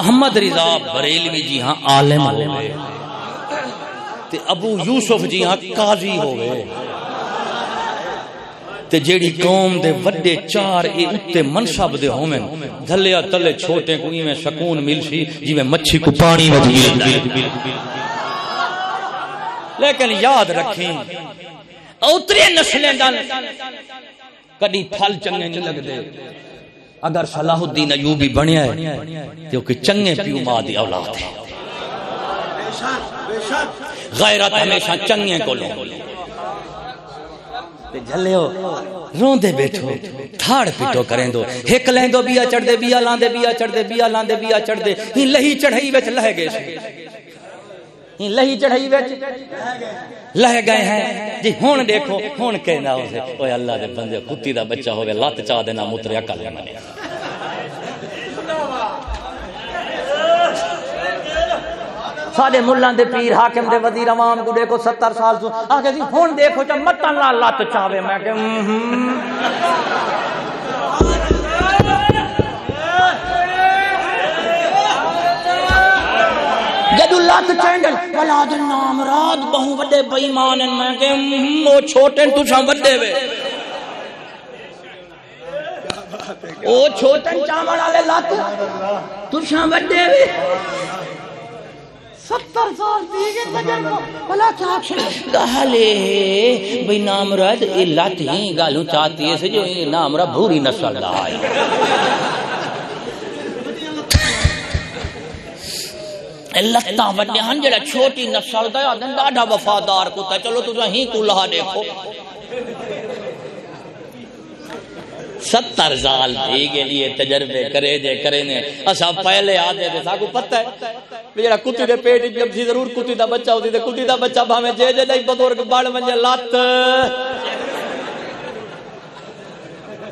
احمد رضا بریلوی جی ہاں عالم ہوئے تے ابو یوسف جی ہاں قاضی ہوئے تے جیڑی قوم دے وڈے چار اے اتے منصب دے ہومن دھلیا تلے چھوٹے کو میں سکون مل سی جی میں مچھی کو پانی وچ ملدا لیکن یاد رکھیں، اوترے نسلیں دل کدی پھل چنگے نہیں لگدے۔ اگر صلاح الدین ایوبی بنیا ہے، تو کہ چنگے پیو ماں دی اولاد ہے۔ غیرت ہمیشہ چنگے کو لو۔ تے جھلیو روندے بیٹھو، تھاڑ پیٹو کریں دو ہک لیں دو بیا چڑھ دے بیا لاندے بیا چڑھ دے بیا لاندے بیا چڑھ دے ہی لہی چڑھائی وچ لہ گئے ہی لہی چڑھائی وچ لہ گئے ہیں۔ جی ہون دیکھو، ہون کہنا ہو سے اللہ دے بندے، کتی دا بچہ ہوگا لات چا دینا متر عقل نہ سارے ملان دے پیر حاکم دے وزیر عوام کو دیکھو ستر سال سو آگے جی ہون دیکھو چا متن لا لات چاوے، میں کہ جدو لات چینڈل ولاد نام، رات بہو وڈے بےمان میں کہ او چھوٹے تساں وڈے وے۔ او چھوٹے چاول والے لات، تساں وڈے وے۔ ستر سال دی گئے تجربہ بلا کیا گالے بھئی نام رد، اے لات ہی گالوں چاہتی ہے سے جو یہ نام بھوری نسل دا آئی لتا وڈے ہن جڑا چھوٹی نسل دا آدن ڈاڈا وفادار کتا چلو تسا ہی کو لہا دیکھو۔ ستر سال تھی کے لیے تجربے کرے دے، کرے نے۔ اسا پہلے آدھے دے، ساکو پتہ ہے؟ جڑا کتی دے پیٹ جب سی ضرور کتی دا بچہ ہوتی تے کتی دا بچہ بھاویں جے جے نہیں بزرگ بڑ ونجے لت۔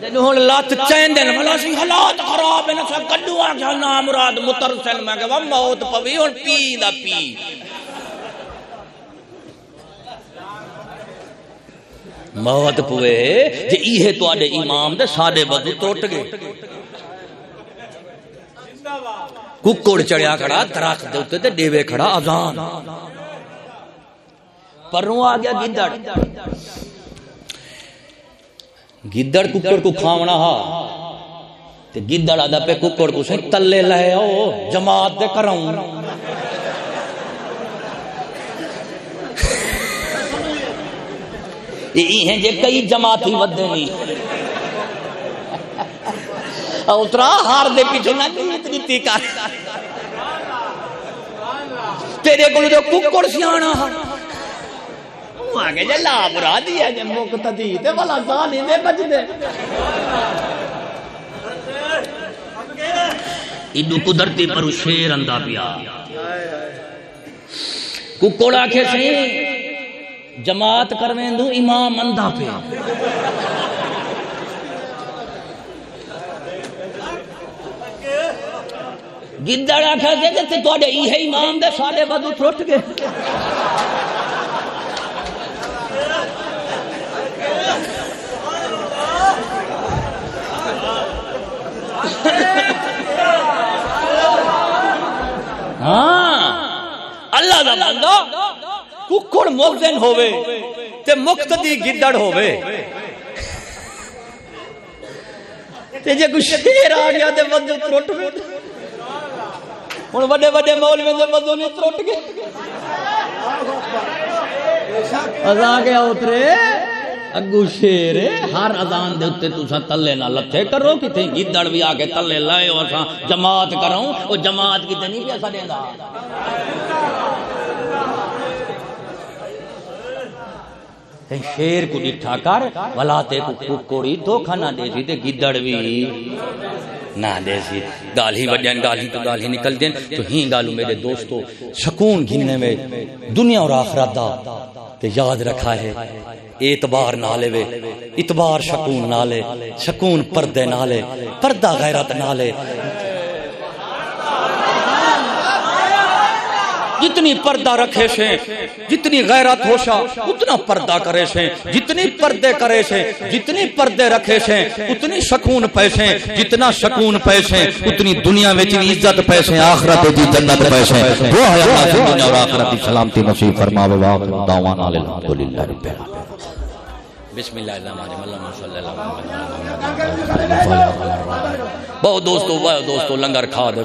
جنوں ہن لت چیندن ملا سی حالات خراب ہیں سا کڈو آ گیا نام مراد مترسل، میں کہ موت پوی، ہن پی دا پی۔ موت پوے جے ایہے تواڈے امام دے ساڈے وضو ٹوٹ گئے۔ ککڑ چڑیا کھڑا، درخت دے اوتے تے ڈیوے کھڑا، اذان۔ پروں آ گیا گدڑ۔ گدڑ ککڑ کو کھاونا ہا۔ تے گدڑ آدھا پہ ککڑ کو سے تلے لے او جماعت دے کراؤں۔ یہ ہیں جے کئی جماعت ہی ودے نہیں اترا ہار دے پیچھے نہ کہ اتنی تی کر تیرے کو جو ککڑ سیانا وہ آگے جے لا برا دیا جے مقتدی تے والا زانی دے بج دے۔ ایڈو قدرتی پر شیر اندا پیا۔ ککڑ آکھے سے جماعت کرویں دوں امام اندھا پہ۔ گدڑ آکھے سے کہ تے تواڈے امام دے ساڈے بدو ٹرٹ گئے۔ ہاں۔ اللہ دا بندہ ککڑ مؤذن ہوے تے مقتدی گدڑ ہوے تے جے کوئی شیر آ گیا تے بندے ٹرٹ گئے۔ ہن بڑے بڑے مولوی دے بندے نہیں ٹرٹ گئے۔ اذان کے اترے اگو شیر، ہر اذان دے اوتے تساں تلے نہ لتھے کرو کتے گدڑ بھی آ کے تلے لائے او اساں جماعت کروں۔ او جماعت کتے نہیں پیا سڈیندا شیر کو ڈٹھا کر، ولا تے کو ککڑی دھوکا نہ دے سی تے گدڑ بھی نہ دے سی۔ گال ہی وڈین گال ہی تو گال ہی نکل دین۔ تو ہی گالو میرے دوستو، سکون گھننے میں دنیا اور آخرت دا تے یاد رکھا ہے۔ اعتبار نالے وے۔ اتبار سکون نالے، سکون پردے نالے، پردہ غیرت نالے۔ جتنی پردہ رکھے سے، جتنی غیرت ہوشا، اتنا پردہ کرے سے، جتنی پردے کرے سے، جتنی پردے رکھے سے، اتنی سکون پیسے جتنا سکون پیسے اتنی دنیا میں اتنی عزت پیسے آخرت دی جنت پیسے وہ ہے اللہ سے دنیا اور آخرت کی سلامتی نصیب فرماوے واخر دعوانا الحمدللہ رب العالمین۔ بسم اللہ الرحمن الرحیم، صلی اللہ علیہ وسلم۔ بہت دوستو بہت دوستو، لنگر کھا دے۔